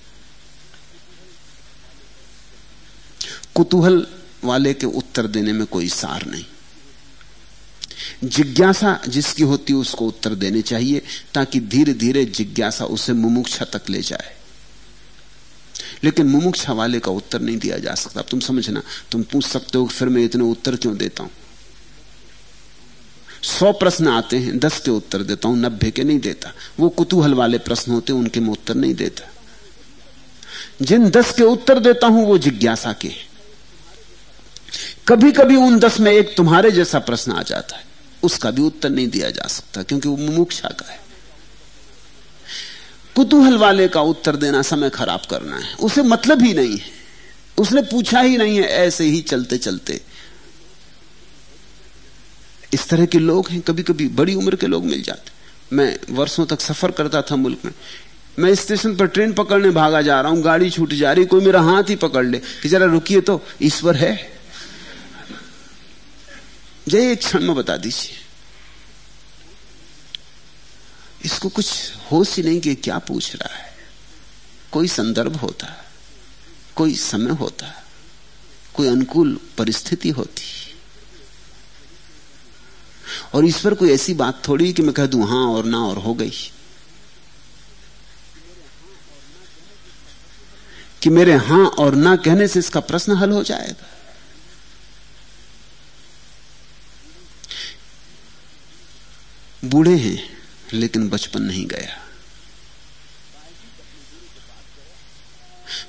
कुतूहल वाले के उत्तर देने में कोई सार नहीं। जिज्ञासा जिसकी होती है, उसको उत्तर देने चाहिए, ताकि धीरे धीरे जिज्ञासा उसे मुमुक्षा तक ले जाए। लेकिन मुमुक्षा वाले का उत्तर नहीं दिया जा सकता। तुम समझना, तुम पूछ सकते हो, फिर मैं इतने उत्तर क्यों देता हूँ? सौ प्रश्न आते हैं, दस के उत्तर देता हूँ, नब्बे के नहीं देता। वो कुतूहल वाले प्रश्न होते हैं, उनके मैं उत्तर नहीं देता। जिन दस के उत्तर देता हूँ, वो जिज्ञासा के कभी कभी उन दस में एक तुम्हारे जैसा प्रश्न आ जाता है। उसका भी उत्तर नहीं दिया जा सकता, क्योंकि वो मुमुक्षा का है। कुतूहल वाले का उत्तर देना समय खराब करना है। उसे मतलब ही नहीं है। उसने पूछा ही नहीं है, ऐसे ही चलते चलते इस तरह के लोग हैं कभी कभी बड़ी उम्र के लोग मिल जाते मैं वर्षों तक सफ़र करता था मुल्क में। मैं स्टेशन पर ट्रेन पकड़ने भागा जा रहा हूँ, गाड़ी छूट जा रही, कोई मेरा हाथ ही पकड़ ले कि जरा रुकिए तो ईश्वर है। जय एक क्षण में बता दीजिए। इसको कुछ होश ही नहीं कि क्या पूछ रहा है। कोई संदर्भ होता, कोई समय होता, कोई अनुकूल परिस्थिति होती। और इस पर कोई ऐसी बात थोड़ी कि मैं कह दू, हाँ और ना और हो गई। कि मेरे हाँ और ना कहने से इसका प्रश्न हल हो जाएगा। बूढ़े हैं, लेकिन बचपन नहीं गया।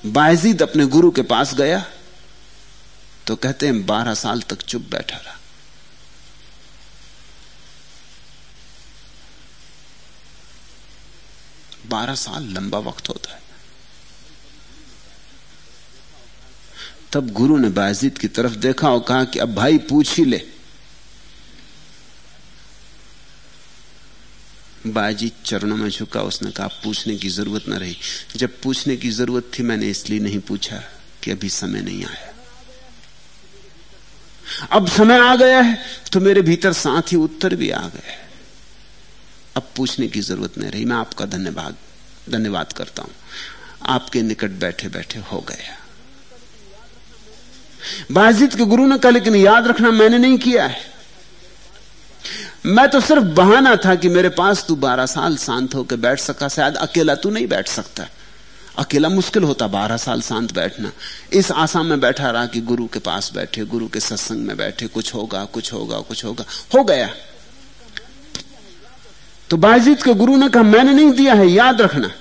बायजीद अपने गुरु के पास गया तो कहते हैं, बारह साल तक चुप बैठा रहा। बारह साल लंबा वक्त होता है। तब गुरु ने बायजीद की तरफ़ देखा और कहा कि, अब भाई पूछ ही ले। बाजी चरणों में झुका, उसने कहा, पूछने की ज़रूरत न रही। जब पूछने की ज़रूरत थी, मैंने इसलिए नहीं पूछा कि अभी समय नहीं आया। अब समय आ गया है तो मेरे भीतर साथ ही उत्तर भी आ गए अब पूछने की ज़रूरत नहीं रही। मैं आपका धन्यवाद धन्यवाद करता हूँ। आपके निकट बैठे बैठे हो गया। बाजिद के गुरु ने कहा, लेकिन याद रखना मैंने नहीं किया है। मैं तो सिर्फ़ बहाना था कि मेरे पास तू बारह साल शांत होकर बैठ सका। शायद अकेला तू नहीं बैठ सकता। अकेला मुश्किल होता बारह साल शांत बैठना। इस आशा में बैठा रहा कि गुरु के पास बैठे, गुरु के सत्संग में बैठे, कुछ होगा कुछ होगा कुछ होगा। हो गया। तो बाजीत के गुरु ने कहा, मैंने नहीं दिया है, याद रखना।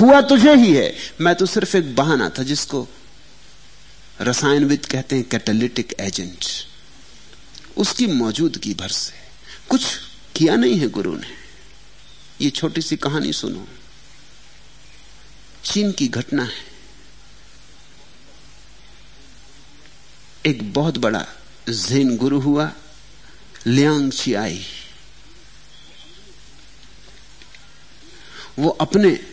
हुआ तुझे ही है। मैं तो सिर्फ़ एक बहाना था जिसको रसायनविद कहते हैं कैटेलिटिक एजेंट उसकी मौजूदगी भर से। कुछ किया नहीं है गुरु ने। ये छोटी सी कहानी सुनो। चीन की घटना है। एक बहुत बड़ा जैन गुरु हुआ, लियांग चियाई वो अपने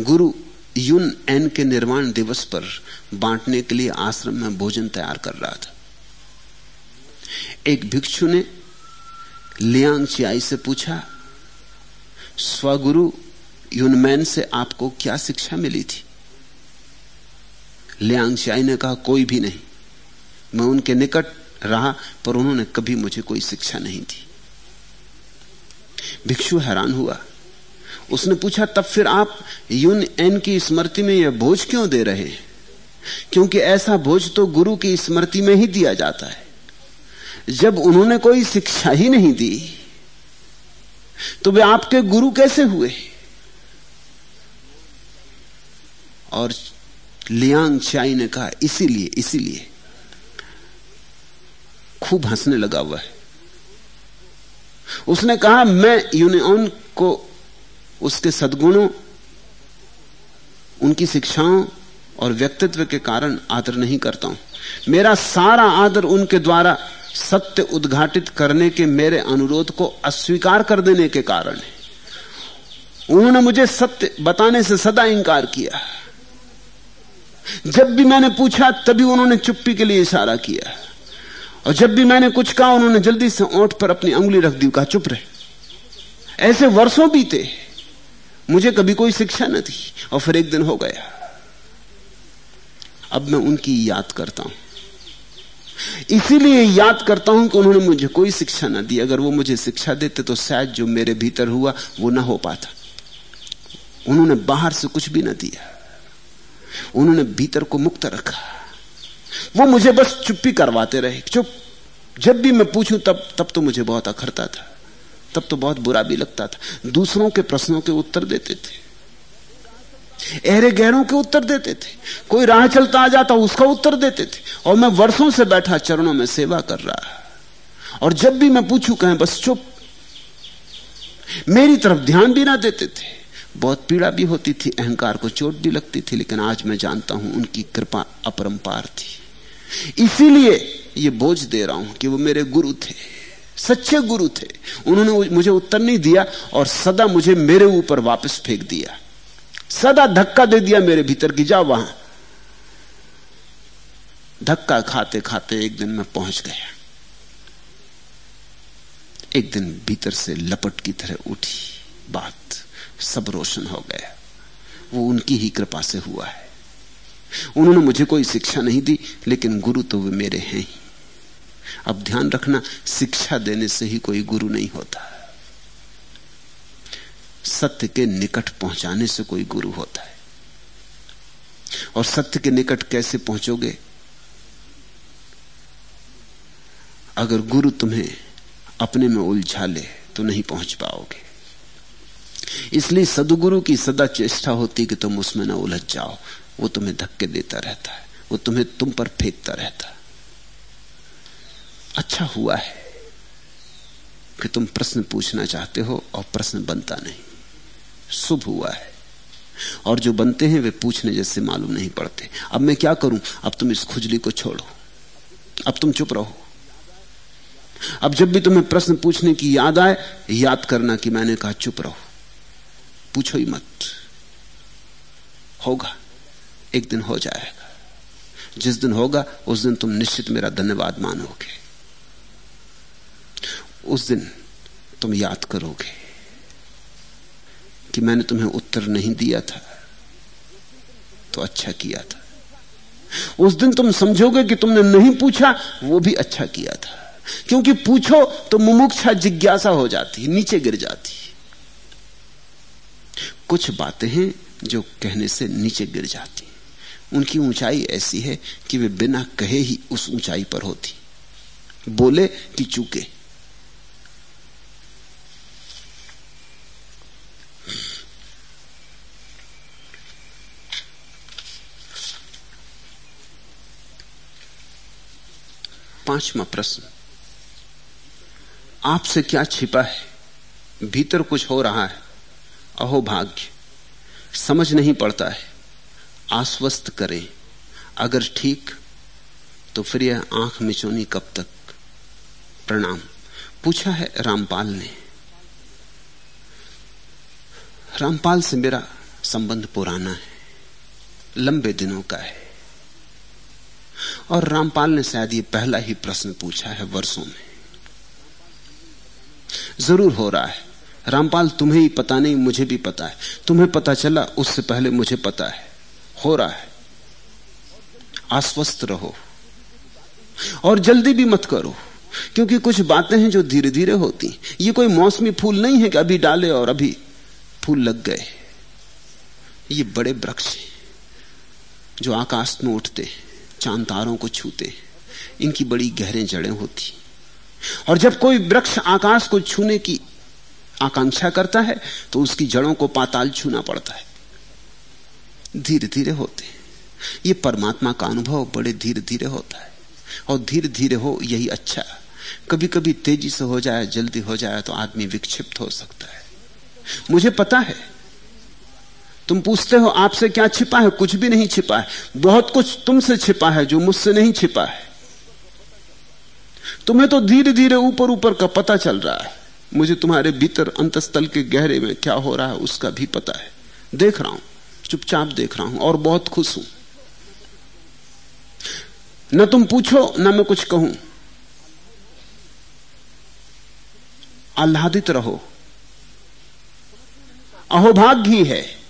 गुरु यून एन के निर्माण दिवस पर बांटने के लिए आश्रम में भोजन तैयार कर रहा था। एक भिक्षु ने लियांग चियाई से पूछा, स्वगुरु यूनमैन से आपको क्या शिक्षा मिली थी? लियांग चियाई ने कहा, कोई भी नहीं। मैं उनके निकट रहा, पर उन्होंने कभी मुझे कोई शिक्षा नहीं दी। भिक्षु हैरान हुआ। उसने पूछा, तब फिर आप यून एन की स्मृति में यह भोज क्यों दे रहे हैं? क्योंकि ऐसा भोज तो गुरु की स्मृति में ही दिया जाता है। जब उन्होंने कोई शिक्षा ही नहीं दी तो वे आपके गुरु कैसे हुए? और लियांग चाई ने कहा, इसीलिए इसीलिए। खूब हंसने लगा हुआ है उसने कहा, मैं यूनियन को, उसके सदगुणों, उनकी शिक्षाओं और व्यक्तित्व के कारण आदर नहीं करता हूँ। मेरा सारा आदर उनके द्वारा सत्य उद्घाटित करने के मेरे अनुरोध को अस्वीकार कर देने के कारण है। उन्होंने मुझे सत्य बताने से सदा इंकार किया। जब भी मैंने पूछा, तभी उन्होंने चुप्पी के लिए इशारा किया। और जब भी मैंने कुछ कहा, उन्होंने जल्दी से ओंठ पर अपनी उंगली रख दी, कहा, चुप रहे। ऐसे वर्षों बीते। मुझे कभी कोई शिक्षा न थी और फिर एक दिन हो गया। अब मैं उनकी याद करता हूँ। इसीलिए याद करता हूँ कि उन्होंने मुझे कोई शिक्षा ना दी। अगर वो मुझे शिक्षा देते तो शायद जो मेरे भीतर हुआ, वो ना हो पाता। उन्होंने बाहर से कुछ भी ना दिया। उन्होंने भीतर को मुक्त रखा। वो मुझे बस चुप्पी करवाते रहे। चुप। जब भी मैं पूछूँ, तब तब तो मुझे बहुत अखरता था। तब तो बहुत बुरा भी लगता था। दूसरों के प्रश्नों के उत्तर देते थे। एहरे गहरों के उत्तर देते थे। कोई राह चलता आ जाता, उसका उत्तर देते थे। और मैं वर्षों से बैठा चरणों में सेवा कर रहा। और जब भी मैं पूछू, कहें, बस चुप। मेरी तरफ़ ध्यान भी ना देते थे। बहुत पीड़ा भी होती थी, अहंकार को चोट भी लगती थी, लेकिन आज मैं जानता हूँ, उनकी कृपा अपरंपार थी। इसीलिए ये बोझ दे रहा हूँ कि वो मेरे गुरु थे, सच्चे गुरु थे। उन्होंने मुझे उत्तर नहीं दिया और सदा मुझे मेरे ऊपर वापस फेंक दिया। सदा धक्का दे दिया मेरे भीतर की जा वहाँ। धक्का खाते खाते एक दिन मैं पहुँच गया। एक दिन भीतर से लपट की तरह उठी। बात सब रोशन हो गया। वो उनकी ही कृपा से हुआ है। उन्होंने मुझे कोई शिक्षा नहीं दी, लेकिन गुरु तो वे मेरे हैं ही। अब ध्यान रखना, शिक्षा देने से ही कोई गुरु नहीं होता। सत्य के निकट पहुँचाने से कोई गुरु होता है। और सत्य के निकट कैसे पहुंचोगे? अगर गुरु तुम्हें अपने में उलझा ले तो नहीं पहुँच पाओगे। इसलिए सदगुरु की सदा चेष्टा होती कि तुम उसमें ना उलझ जाओ। वो तुम्हें धक्के देता रहता है। वो तुम्हें तुम पर फेंकता रहता है। अच्छा हुआ है कि तुम प्रश्न पूछना चाहते हो और प्रश्न बनता नहीं। शुभ हुआ है। और जो बनते हैं वे पूछने जैसे मालूम नहीं पड़ते। अब मैं क्या करूँ? अब तुम इस खुजली को छोड़ो। अब तुम चुप रहो। अब जब भी तुम्हें प्रश्न पूछने की याद आए, याद करना कि मैंने कहा चुप रहो। पूछो ही मत। होगा। एक दिन हो जाएगा। जिस दिन होगा, उस दिन तुम निश्चित मेरा धन्यवाद मानोगे। उस दिन तुम याद करोगे। कि मैंने तुम्हें उत्तर नहीं दिया था तो अच्छा किया था। उस दिन तुम समझोगे कि तुमने नहीं पूछा, वो भी अच्छा किया था। क्योंकि पूछो तो मुमुक्षा जिज्ञासा हो जाती, नीचे गिर जाती। कुछ बातें हैं जो कहने से नीचे गिर जाती। उनकी ऊंचाई ऐसी है कि वे बिना कहे ही उस ऊंचाई पर होती। बोले कि चूके। पांचवा प्रश्न। आपसे क्या छिपा है? भीतर कुछ हो रहा है। अहो भाग्य, समझ नहीं पड़ता है। आश्वस्त करें, अगर ठीक तो फिर यह आँख मिचोनी कब तक? प्रणाम। पूछा है रामपाल ने। रामपाल से मेरा संबंध पुराना है, लंबे दिनों का है। और रामपाल ने शायद ये पहला ही प्रश्न पूछा है वर्षों में। ज़रूर हो रहा है। रामपाल, तुम्हें ही पता नहीं, मुझे भी पता है। तुम्हें पता चला, उससे पहले मुझे पता है। हो रहा है। आश्वस्त रहो। और जल्दी भी मत करो, क्योंकि कुछ बातें हैं जो धीरे धीरे होती ये कोई मौसमी फूल नहीं है कि अभी डाले और अभी फूल लग गए। ये बड़े वृक्ष हैं, जो आकाश में उठते हैं। चाँद तारों को छूते, इनकी बड़ी गहरे जड़ें होती। और जब कोई वृक्ष आकाश को छूने की आकांक्षा करता है तो उसकी जड़ों को पाताल छूना पड़ता है। धीरे धीरे होते। ये परमात्मा का अनुभव बड़े धीरे धीरे होता है। और धीरे धीरे हो, यही अच्छा। कभी कभी तेज़ी से हो जाए, जल्दी हो जाए तो आदमी विक्षिप्त हो सकता है। मुझे पता है तुम पूछते हो, आपसे क्या छिपा है? कुछ भी नहीं छिपा है। बहुत कुछ तुमसे छिपा है जो मुझसे नहीं छिपा है। तुम्हें तो धीरे धीरे ऊपर ऊपर का पता चल रहा है। मुझे तुम्हारे भीतर अंतस्थल के गहरे में क्या हो रहा है, उसका भी पता है। देख रहा हूँ, चुपचाप देख रहा हूँ और बहुत खुश हूँ। न तुम पूछो, न मैं कुछ कहूँ। आह्लादित रहो। अहोभाग्य है।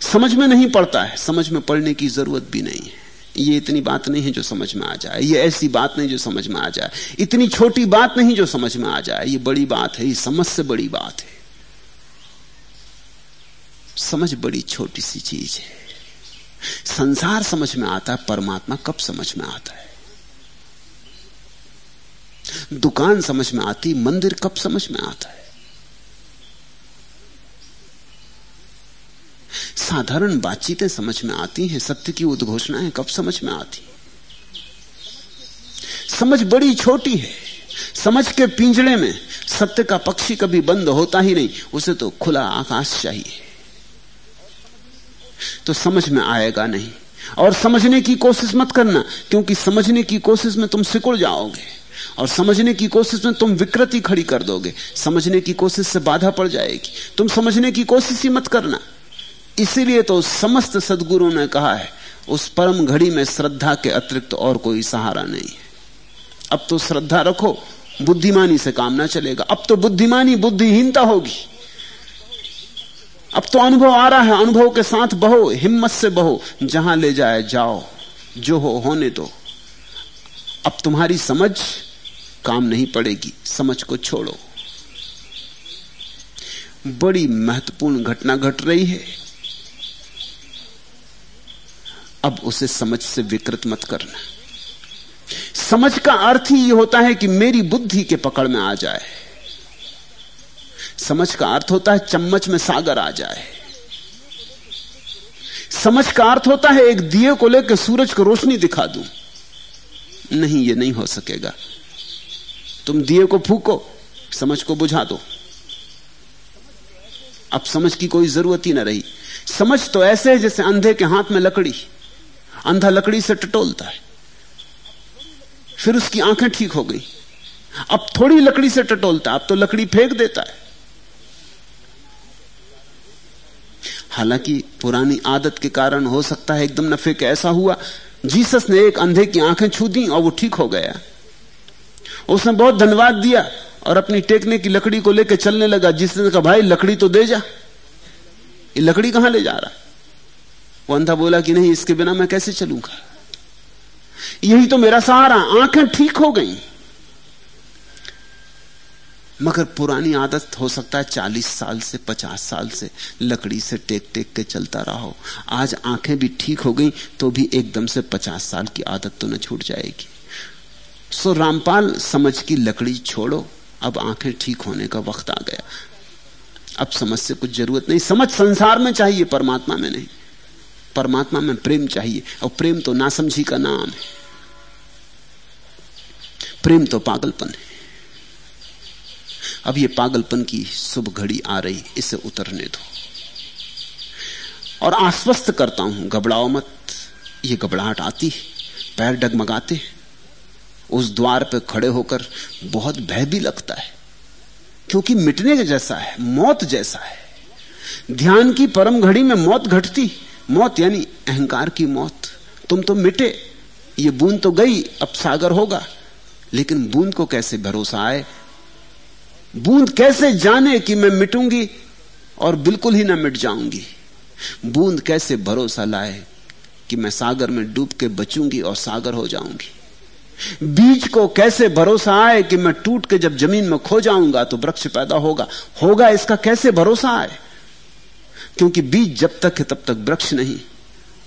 समझ में नहीं पड़ता है। समझ में पड़ने की ज़रूरत भी नहीं है। ये इतनी बात नहीं है जो समझ में आ जाए। ये ऐसी बात नहीं जो समझ में आ जाए। इतनी छोटी बात नहीं जो समझ में आ जाए। ये बड़ी बात है। ये समझ से बड़ी बात है। समझ बड़ी छोटी सी चीज़ है। संसार समझ में आता है, परमात्मा कब समझ में आता है? दुकान समझ में आती, मंदिर कब समझ में आता है? साधारण बातचीतें समझ में आती हैं, सत्य की उद्घोषणाएँ कब समझ में आती? समझ बड़ी छोटी है। समझ के पिंजड़े में सत्य का पक्षी कभी बंद होता ही नहीं, उसे तो खुला आकाश चाहिए। तो समझ में आएगा नहीं। और समझने की कोशिश मत करना, क्योंकि समझने की कोशिश में तुम सिकुड़ जाओगे। और समझने की कोशिश में तुम विकृति खड़ी कर दोगे। समझने की कोशिश से बाधा पड़ जाएगी। तुम समझने की कोशिश ही मत करना। इसीलिए तो समस्त सदगुरु ने कहा है, उस परम घड़ी में श्रद्धा के अतिरिक्त और कोई सहारा नहीं है। अब तो श्रद्धा रखो, बुद्धिमानी से काम ना चलेगा। अब तो बुद्धिमानी, बुद्धिहीनता होगी। अब तो अनुभव आ रहा है, अनुभव के साथ बहो, हिम्मत से बहो, जहाँ ले जाए जाओ, जो हो, होने दो। अब तुम्हारी समझ काम नहीं पड़ेगी, समझ को छोड़ो। बड़ी महत्वपूर्ण घटना घट रही है। अब उसे समझ से विकृत मत करना। समझ का अर्थ ही होता है कि मेरी बुद्धि के पकड़ में आ जाए। समझ का अर्थ होता है चम्मच में सागर आ जाए। समझ का अर्थ होता है एक दिए को लेकर सूरज को रोशनी दिखा दूँ। नहीं, ये नहीं हो सकेगा। तुम दिए को फूको, समझ को बुझा दो। अब समझ की कोई ज़रूरत ही ना रही। समझ तो ऐसे है जैसे अंधे के हाथ में लकड़ी। अंधा लकड़ी से टटोलता है। फिर उसकी आँखें ठीक हो गई। अब थोड़ी लकड़ी से टटोलता अब तो लकड़ी फेंक देता है। हालाँकि पुरानी आदत के कारण हो सकता है एकदम नफे के ऐसा हुआ, जीसस ने एक अंधे की आँखें छू दी और वो ठीक हो गया। उसने बहुत धन्यवाद दिया और अपनी टेकने की लकड़ी को लेकर चलने लगा। जिसने कहा, भाई, लकड़ी तो दे जा। ये लकड़ी कहाँ ले जा रहा? वो अंधा बोला कि नहीं, इसके बिना मैं कैसे चलूँगा? यही तो मेरा सहारा आँखें ठीक हो गई। मगर पुरानी आदत हो सकता है चालीस साल से, पचास साल से लकड़ी से टेक टेक के चलता रहा। हो आज आँखें भी ठीक हो गई तो भी एकदम से पचास साल की आदत तो न छूट जाएगी। सो रामपाल, समझ की लकड़ी छोड़ो। अब आँखें ठीक होने का वक्त आ गया। अब समझ से कुछ ज़रूरत नहीं। समझ संसार में चाहिए, परमात्मा में नहीं। परमात्मा में प्रेम चाहिए। और प्रेम तो नासमझी का नाम है। प्रेम तो पागलपन है। अब ये पागलपन की शुभ घड़ी आ रही, इसे उतरने दो। और आश्वस्त करता हूँ, घबराओ मत। ये घबराहट आती पैर डगमगाते उस द्वार पे खड़े होकर बहुत भय भी लगता है। क्योंकि मिटने के जैसा है, मौत जैसा है। ध्यान की परम घड़ी में मौत घटती। मौत यानी अहंकार की मौत। तुम तो मिटे, ये बूंद तो गई, अब सागर होगा। लेकिन बूंद को कैसे भरोसा आए? बूंद कैसे जाने कि मैं मिटूँगी और बिल्कुल ही ना मिट जाऊँगी? बूंद कैसे भरोसा लाए कि मैं सागर में डूब के बचूँगी और सागर हो जाऊँगी? बीज को कैसे भरोसा आए कि मैं टूट के जब ज़मीन में खो जाऊँगा तो वृक्ष पैदा होगा? होगा इसका कैसे भरोसा आए? क्योंकि बीज जब तक है, तब तक वृक्ष नहीं।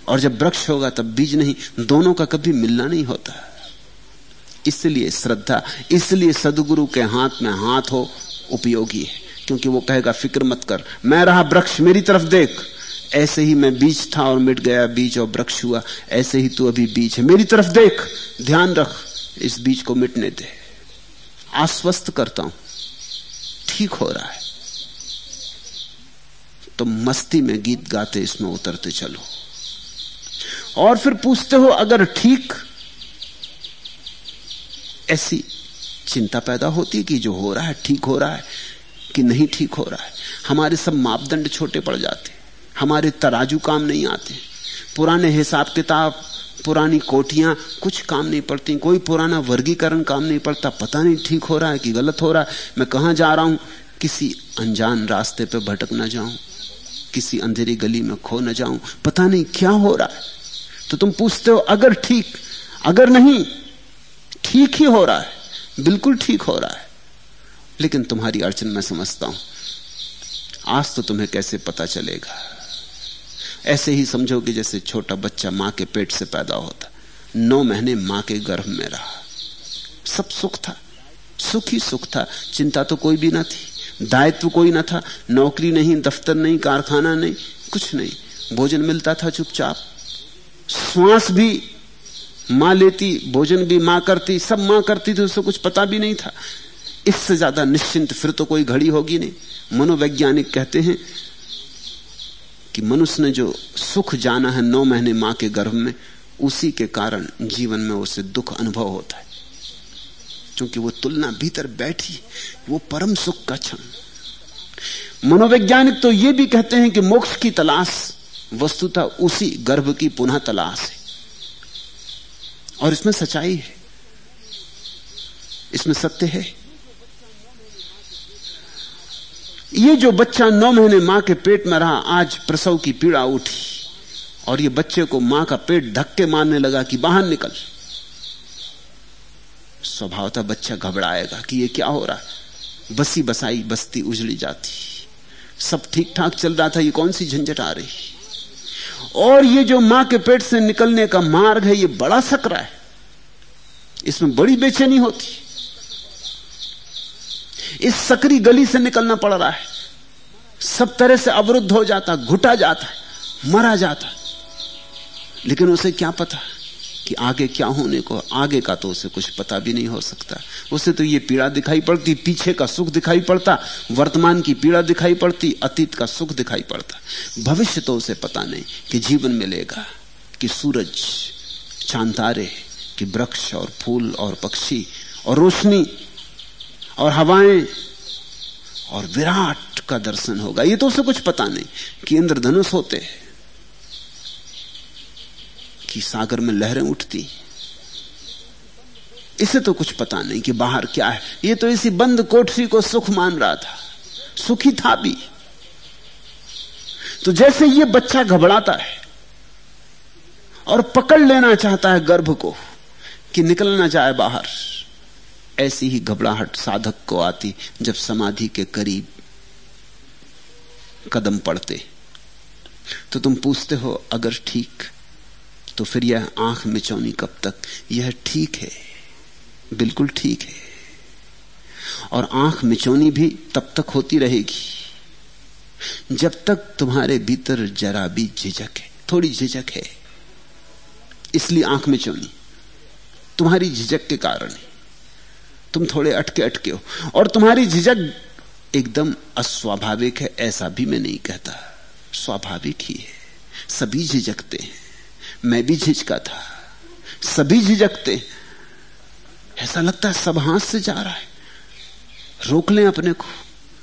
और जब वृक्ष होगा, तब बीज नहीं। दोनों का कभी मिलना नहीं होता। इसलिए श्रद्धा, इसलिए सदगुरु के हाथ में हाथ हो, उपयोगी है। क्योंकि वो कहेगा, फ़िक्र मत कर। मैं रहा वृक्ष, मेरी तरफ़ देख। ऐसे ही मैं बीज था और मिट गया, बीज और वृक्ष हुआ। ऐसे ही तू अभी बीज है। मेरी तरफ़ देख। ध्यान रख, इस बीज को मिटने दे। आश्वस्त करता हूँ। ठीक हो रहा है। तो मस्ती में गीत गाते इसमें उतरते चलो। और फिर पूछते हो, अगर ठीक ऐसी चिंता पैदा होती कि जो हो रहा है, ठीक हो रहा है कि नहीं ठीक हो रहा है? हमारे सब मापदंड छोटे पड़ जाते, हमारे तराजू काम नहीं आते। पुराने हिसाब किताब, पुरानी कोटियाँ कुछ काम नहीं पड़ती, कोई पुराना वर्गीकरण काम नहीं पड़ता। पता नहीं ठीक हो रहा है कि गलत हो रहा है। मैं कहा जा रहा हूँ? किसी अनजान रास्ते पे भटक ना जाऊँ। किसी अंधेरी गली में खो न जाऊँ। पता नहीं क्या हो रहा है। तो तुम पूछते हो, अगर ठीक, अगर नहीं, ठीक ही हो रहा है। बिल्कुल ठीक हो रहा है। लेकिन तुम्हारी अड़चन मैं समझता हूँ। आज तो तुम्हें कैसे पता चलेगा? ऐसे ही समझो कि जैसे छोटा बच्चा माँ के पेट से पैदा होता। नौ महीने माँ के गर्भ में रहा। सब सुख था। सुख ही सुख था। चिंता तो कोई भी ना थी। दायित्व कोई ना था, नौकरी नहीं, दफ्तर नहीं, कारखाना नहीं, कुछ नहीं। भोजन मिलता था चुपचाप। श्वास भी माँ लेती, भोजन भी माँ करती, सब माँ करती थी उससे कुछ पता भी नहीं था। इससे ज़्यादा निश्चिंत, फिर तो कोई घड़ी होगी नहीं। मनोवैज्ञानिक कहते हैं कि मनुष्य ने जो सुख जाना है नौ महीने माँ के गर्भ में, उसी के कारण जीवन में उसे दुख अनुभव होता है। क्योंकि वो तुलना भीतर बैठी, वो परम सुख का क्षण। मनोवैज्ञानिक तो ये भी कहते हैं कि मोक्ष की तलाश वस्तुतः उसी गर्भ की पुनः तलाश है। और इसमें सच्चाई है। इसमें सत्य है। ये जो बच्चा नौ महीने माँ के पेट में रहा, आज प्रसव की पीड़ा उठी और ये बच्चे को माँ का पेट धक्के मारने लगा कि बाहर निकल। स्वभावतः बच्चा घबराएगा कि ये क्या हो रहा है। बसी बसाई, बस्ती उजड़ी जाती। सब ठीक ठाक चल रहा था, ये कौन सी झंझट आ रही? और ये जो माँ के पेट से निकलने का मार्ग है, ये बड़ा सकरा है। इसमें बड़ी बेचैनी होती। इस सकरी गली से निकलना पड़ रहा है। सब तरह से अवरुद्ध हो जाता, घुटा जाता, मरा जाता। लेकिन उसे क्या पता? कि आगे क्या होने को, आगे का तो उसे कुछ पता भी नहीं हो सकता। उसे तो ये पीड़ा दिखाई पड़ती, पीछे का सुख दिखाई पड़ता, वर्तमान की पीड़ा दिखाई पड़ती, अतीत का सुख दिखाई पड़ता। भविष्य तो उसे पता नहीं कि जीवन मिलेगा, कि सूरज चांतारे कि वृक्ष और फूल और पक्षी और रोशनी और हवाएँ और विराट का दर्शन होगा। ये तो उसे कुछ पता नहीं कि इंद्रधनुष होते कि सागर में लहरें उठती। इसे तो कुछ पता नहीं कि बाहर क्या है। ये तो इसी बंद कोठरी को सुख मान रहा था। सुखी था भी। तो जैसे ये बच्चा घबराता है और पकड़ लेना चाहता है गर्भ को कि निकलना जाए बाहर, ऐसी ही घबराहट साधक को आती जब समाधि के करीब कदम पड़ते। तो तुम पूछते हो, अगर ठीक तो फिर यह आँख मिचौनी कब तक? यह ठीक है। बिल्कुल ठीक है। और आँख मिचौनी भी तब तक होती रहेगी, जब तक तुम्हारे भीतर जरा भी झिझक है। थोड़ी झिझक है। इसलिए आँख मिचौनी तुम्हारी झिझक के कारण है। तुम थोड़े अटके अटके हो। और तुम्हारी झिझक एकदम अस्वाभाविक है, ऐसा भी मैं नहीं कहता। स्वाभाविक ही है। सभी झिझकते हैं। मैं भी झिझका था। सभी झिझकते। ऐसा लगता है सब हाथ से जा रहा है। रोक लें अपने को,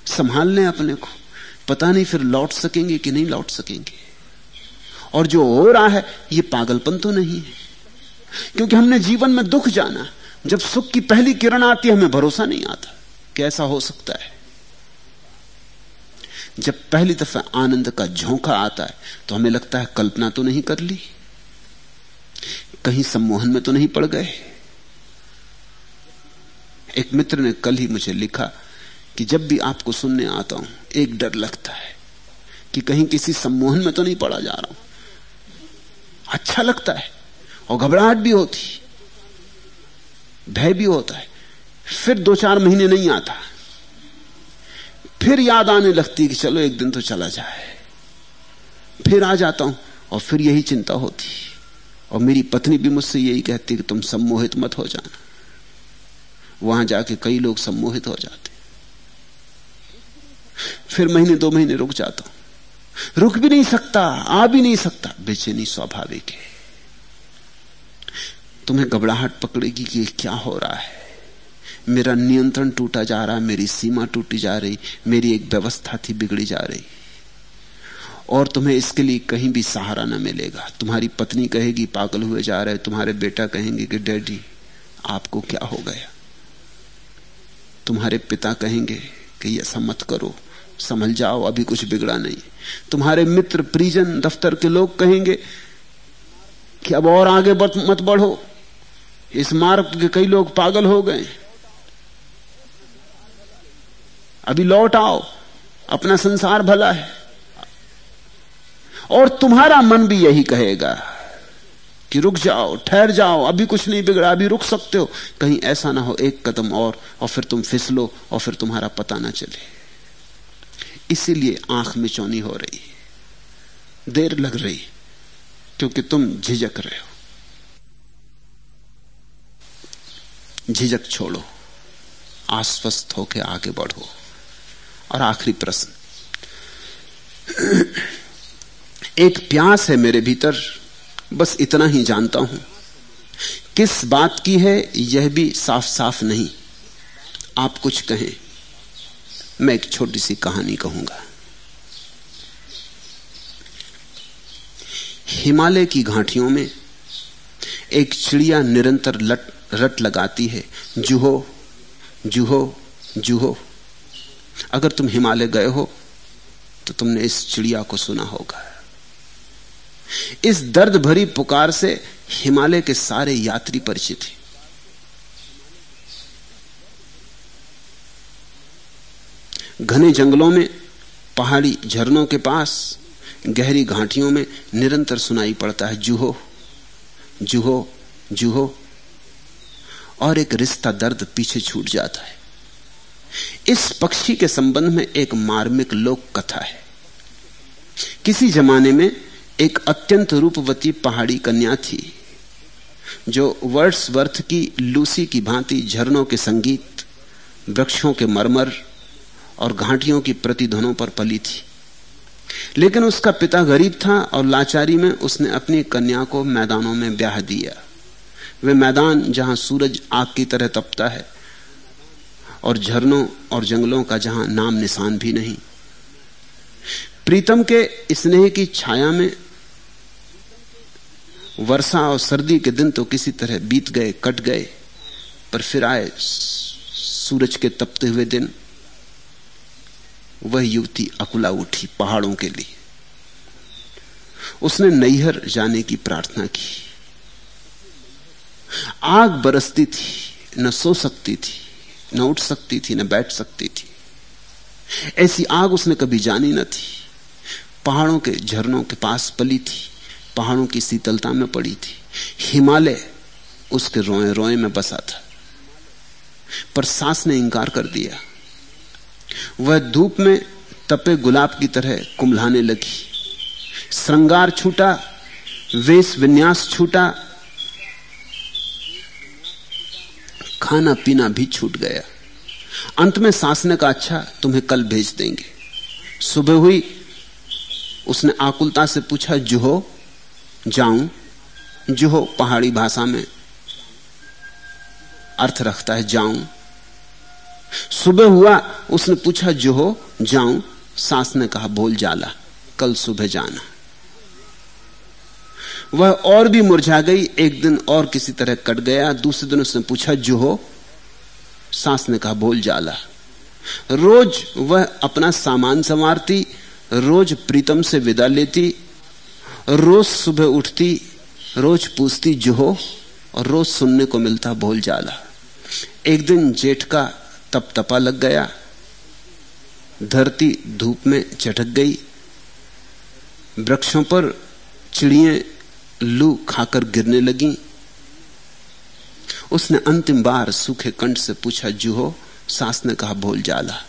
संभाल लें अपने को। पता नहीं फिर लौट सकेंगे कि नहीं लौट सकेंगे। और जो हो रहा है, ये पागलपन तो नहीं है। क्योंकि हमने जीवन में दुख जाना। जब सुख की पहली किरण आती है, हमें भरोसा नहीं आता। कैसा हो सकता है? जब पहली दफ़ा आनंद का झोंका आता है तो हमें लगता है कल्पना तो नहीं कर ली। कहीं सम्मोहन में तो नहीं पड़ गए। एक मित्र ने कल ही मुझे लिखा कि जब भी आपको सुनने आता हूँ, एक डर लगता है कि कहीं किसी सम्मोहन में तो नहीं पड़ा जा रहा हूँ। अच्छा लगता है और घबराहट भी होती भय भी होता है। फिर दो चार महीने नहीं आता। फिर याद आने लगती कि चलो एक दिन तो चला जाए। फिर आ जाता हूँ और फिर यही चिंता होती और मेरी पत्नी भी मुझसे यही कहती कि तुम सम्मोहित मत हो जाना। वहाँ जाके कई लोग सम्मोहित हो जाते। फिर महीने दो महीने रुक जाता हूँ। रुक भी नहीं सकता, आ भी नहीं सकता। बेचैनी स्वाभाविक है। तुम्हें घबराहट पकड़ेगी कि क्या हो रहा है। मेरा नियंत्रण टूटा जा रहा, मेरी सीमा टूटी जा रही, मेरी एक व्यवस्था थी बिगड़ी जा रही। और तुम्हें इसके लिए कहीं भी सहारा न मिलेगा। तुम्हारी पत्नी कहेगी, पागल हुए जा रहे तुम्हारे बेटा कहेंगे कि, डैडी, आपको क्या हो गया? तुम्हारे पिता कहेंगे कि ऐसा मत करो। समझ जाओ, अभी कुछ बिगड़ा नहीं। तुम्हारे मित्र, परिजन, दफ्तर के लोग कहेंगे कि, अब और आगे मत बढ़ो। इस मार्ग के कई लोग पागल हो गए। अभी लौट आओ। अपना संसार भला है। और तुम्हारा मन भी यही कहेगा कि रुक जाओ, ठहर जाओ, अभी कुछ नहीं बिगड़ा, अभी रुक सकते हो। कहीं ऐसा ना हो, एक कदम और और फिर तुम फिसलो, और फिर तुम्हारा पता ना चले। इसीलिए आँख में चौनी हो रही देर लग रही, क्योंकि तुम झिझक रहे हो। झिझक छोड़ो, आश्वस्त होकर आगे बढ़ो। और आखिरी प्रश्न एक प्यास है मेरे भीतर, बस इतना ही जानता हूँ। किस बात की है, यह भी साफ़ साफ़ नहीं। आप कुछ कहें, मैं एक छोटी सी कहानी कहूँगा। हिमालय की घाटियों में एक चिड़िया निरंतर लट, रट लगाती है, जुहो जुहो जुहो। अगर तुम हिमालय गए हो तो तुमने इस चिड़िया को सुना होगा। इस दर्द भरी पुकार से हिमालय के सारे यात्री परिचित हैं। घने जंगलों में, पहाड़ी झरनों के पास, गहरी घाटियों में निरंतर सुनाई पड़ता है जूहो। Joon-ho Joon-ho. और एक रिश्ता दर्द पीछे छूट जाता है। इस पक्षी के संबंध में एक मार्मिक लोक कथा है। किसी जमाने में एक अत्यंत रूपवती पहाड़ी कन्या थी, जो वर्ष वर्थ की लूसी की भांति झरनों के संगीत, वृक्षों के मरमर और घाटियों की प्रतिध्वनों पर पली थी। लेकिन उसका पिता गरीब था और लाचारी में उसने अपनी कन्या को मैदानों में ब्याह दिया। वे मैदान जहाँ सूरज आग की तरह तपता है और झरनों और जंगलों का जहाँ नाम निशान भी नहीं। प्रीतम के स्नेह की छाया में वर्षा और सर्दी के दिन तो किसी तरह बीत गए, कट गए, पर फिर आए सूरज के तपते हुए दिन। वह युवती अकुला उठी पहाड़ों के लिए। उसने नैहर जाने की प्रार्थना की। आग बरसती थी, न सो सकती थी, न उठ सकती थी, न बैठ सकती थी। ऐसी आग उसने कभी जानी न थी। पहाड़ों के झरनों के पास पली थी। पहाड़ों की शीतलता में पड़ी थी। हिमालय उसके रोए रोए में बसा था। पर सांस ने इंकार कर दिया। वह धूप में तपे गुलाब की तरह कुमलाने लगी। श्रृंगार छूटा, वेश विन्यास छूटा, खाना पीना भी छूट गया। अंत में सांस ने कहा अच्छा तुम्हें कल भेज देंगे। सुबह हुई, उसने आकुलता से पूछा, जुहो जाऊँ जो हो पहाड़ी भाषा में अर्थ रखता है जाऊँ। सुबह हुआ, उसने पूछा, जो हो जाऊँ। सास ने कहा, बोल जाला, कल सुबह जाना। वह और भी मुरझा गई, एक दिन और किसी तरह कट गया, दूसरे दिन उसने पूछा, जो हो? सास ने कहा, बोल जाला। रोज वह अपना सामान संवारती, रोज प्रीतम से विदा लेती रोज सुबह उठती, रोज पूछती जो हो और रोज सुनने को मिलता बोल जाला। एक दिन जेठ का तप तपा लग गया। धरती धूप में चटक गई। वृक्षों पर चिड़िए लू खाकर गिरने लगी। उसने अंतिम बार सूखे कंठ से पूछा, जूहो, सास ने कहा भोल जाला?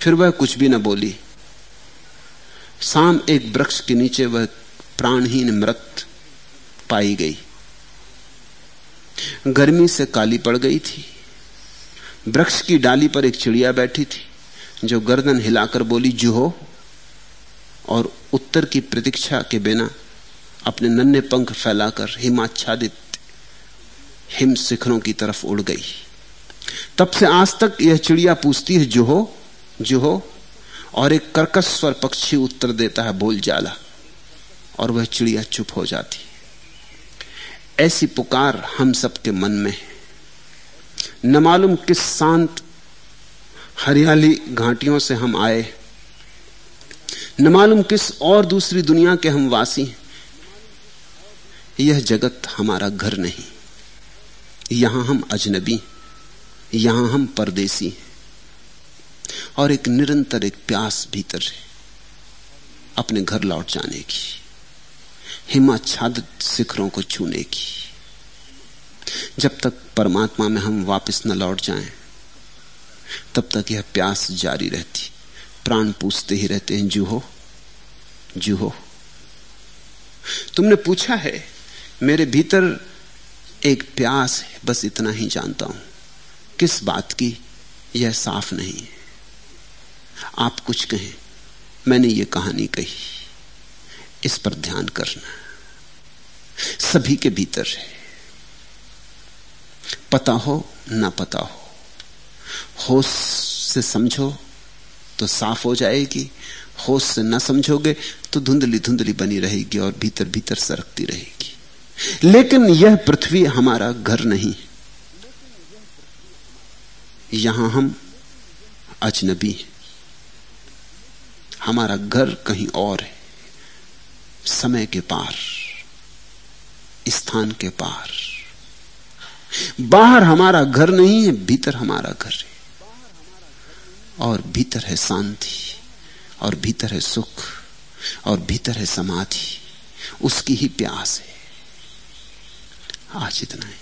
फिर वह कुछ भी न बोली। शाम एक वृक्ष के नीचे वह प्राणहीन मृत पाई गई। गर्मी से काली पड़ गई थी। वृक्ष की डाली पर एक चिड़िया बैठी थी, जो गर्दन हिलाकर बोली जुहो और उत्तर की प्रतीक्षा के बिना अपने नन्हे पंख फैलाकर हिमाच्छादित हिम शिखरों की तरफ़ उड़ गई। तब से आज तक यह चिड़िया पूछती है, जो हो? जो हो? और एक कर्कश स्वर पक्षी उत्तर देता है बोल जाला, और वह चिड़िया चुप हो जाती ऐसी पुकार हम सबके मन में है। न मालूम किस शांत हरियाली घाटियों से हम आए न मालूम किस और दूसरी दुनिया के हम वासी यह जगत हमारा घर नहीं। यहाँ हम अजनबी यहाँ हम परदेसी और एक निरंतर एक प्यास भीतर है अपने घर लौट जाने की हिमाच्छादित शिखरों को छूने की। जब तक परमात्मा में हम वापस न लौट जाएँ, तब तक यह प्यास जारी रहती प्राण पूछते ही रहते हैं जू हो जू हो तुमने पूछा है मेरे भीतर एक प्यास है बस इतना ही जानता हूँ किस बात की यह साफ़ नहीं है? आप कुछ कहें। मैंने ये कहानी कही। इस पर ध्यान करना। सभी के भीतर है। पता हो, ना पता हो। होश से समझो तो साफ़ हो जाएगी। होश से ना समझोगे तो धुंधली धुंधली बनी रहेगी और भीतर भीतर सरकती रहेगी। लेकिन यह पृथ्वी हमारा घर नहीं। यहाँ हम अजनबी हैं। हमारा घर कहीं और है। समय के पार, स्थान के पार। बाहर हमारा घर नहीं है, भीतर हमारा घर है। और भीतर है शांति, और भीतर है सुख, और भीतर है समाधि। उसकी ही प्यास है। आज इतना है।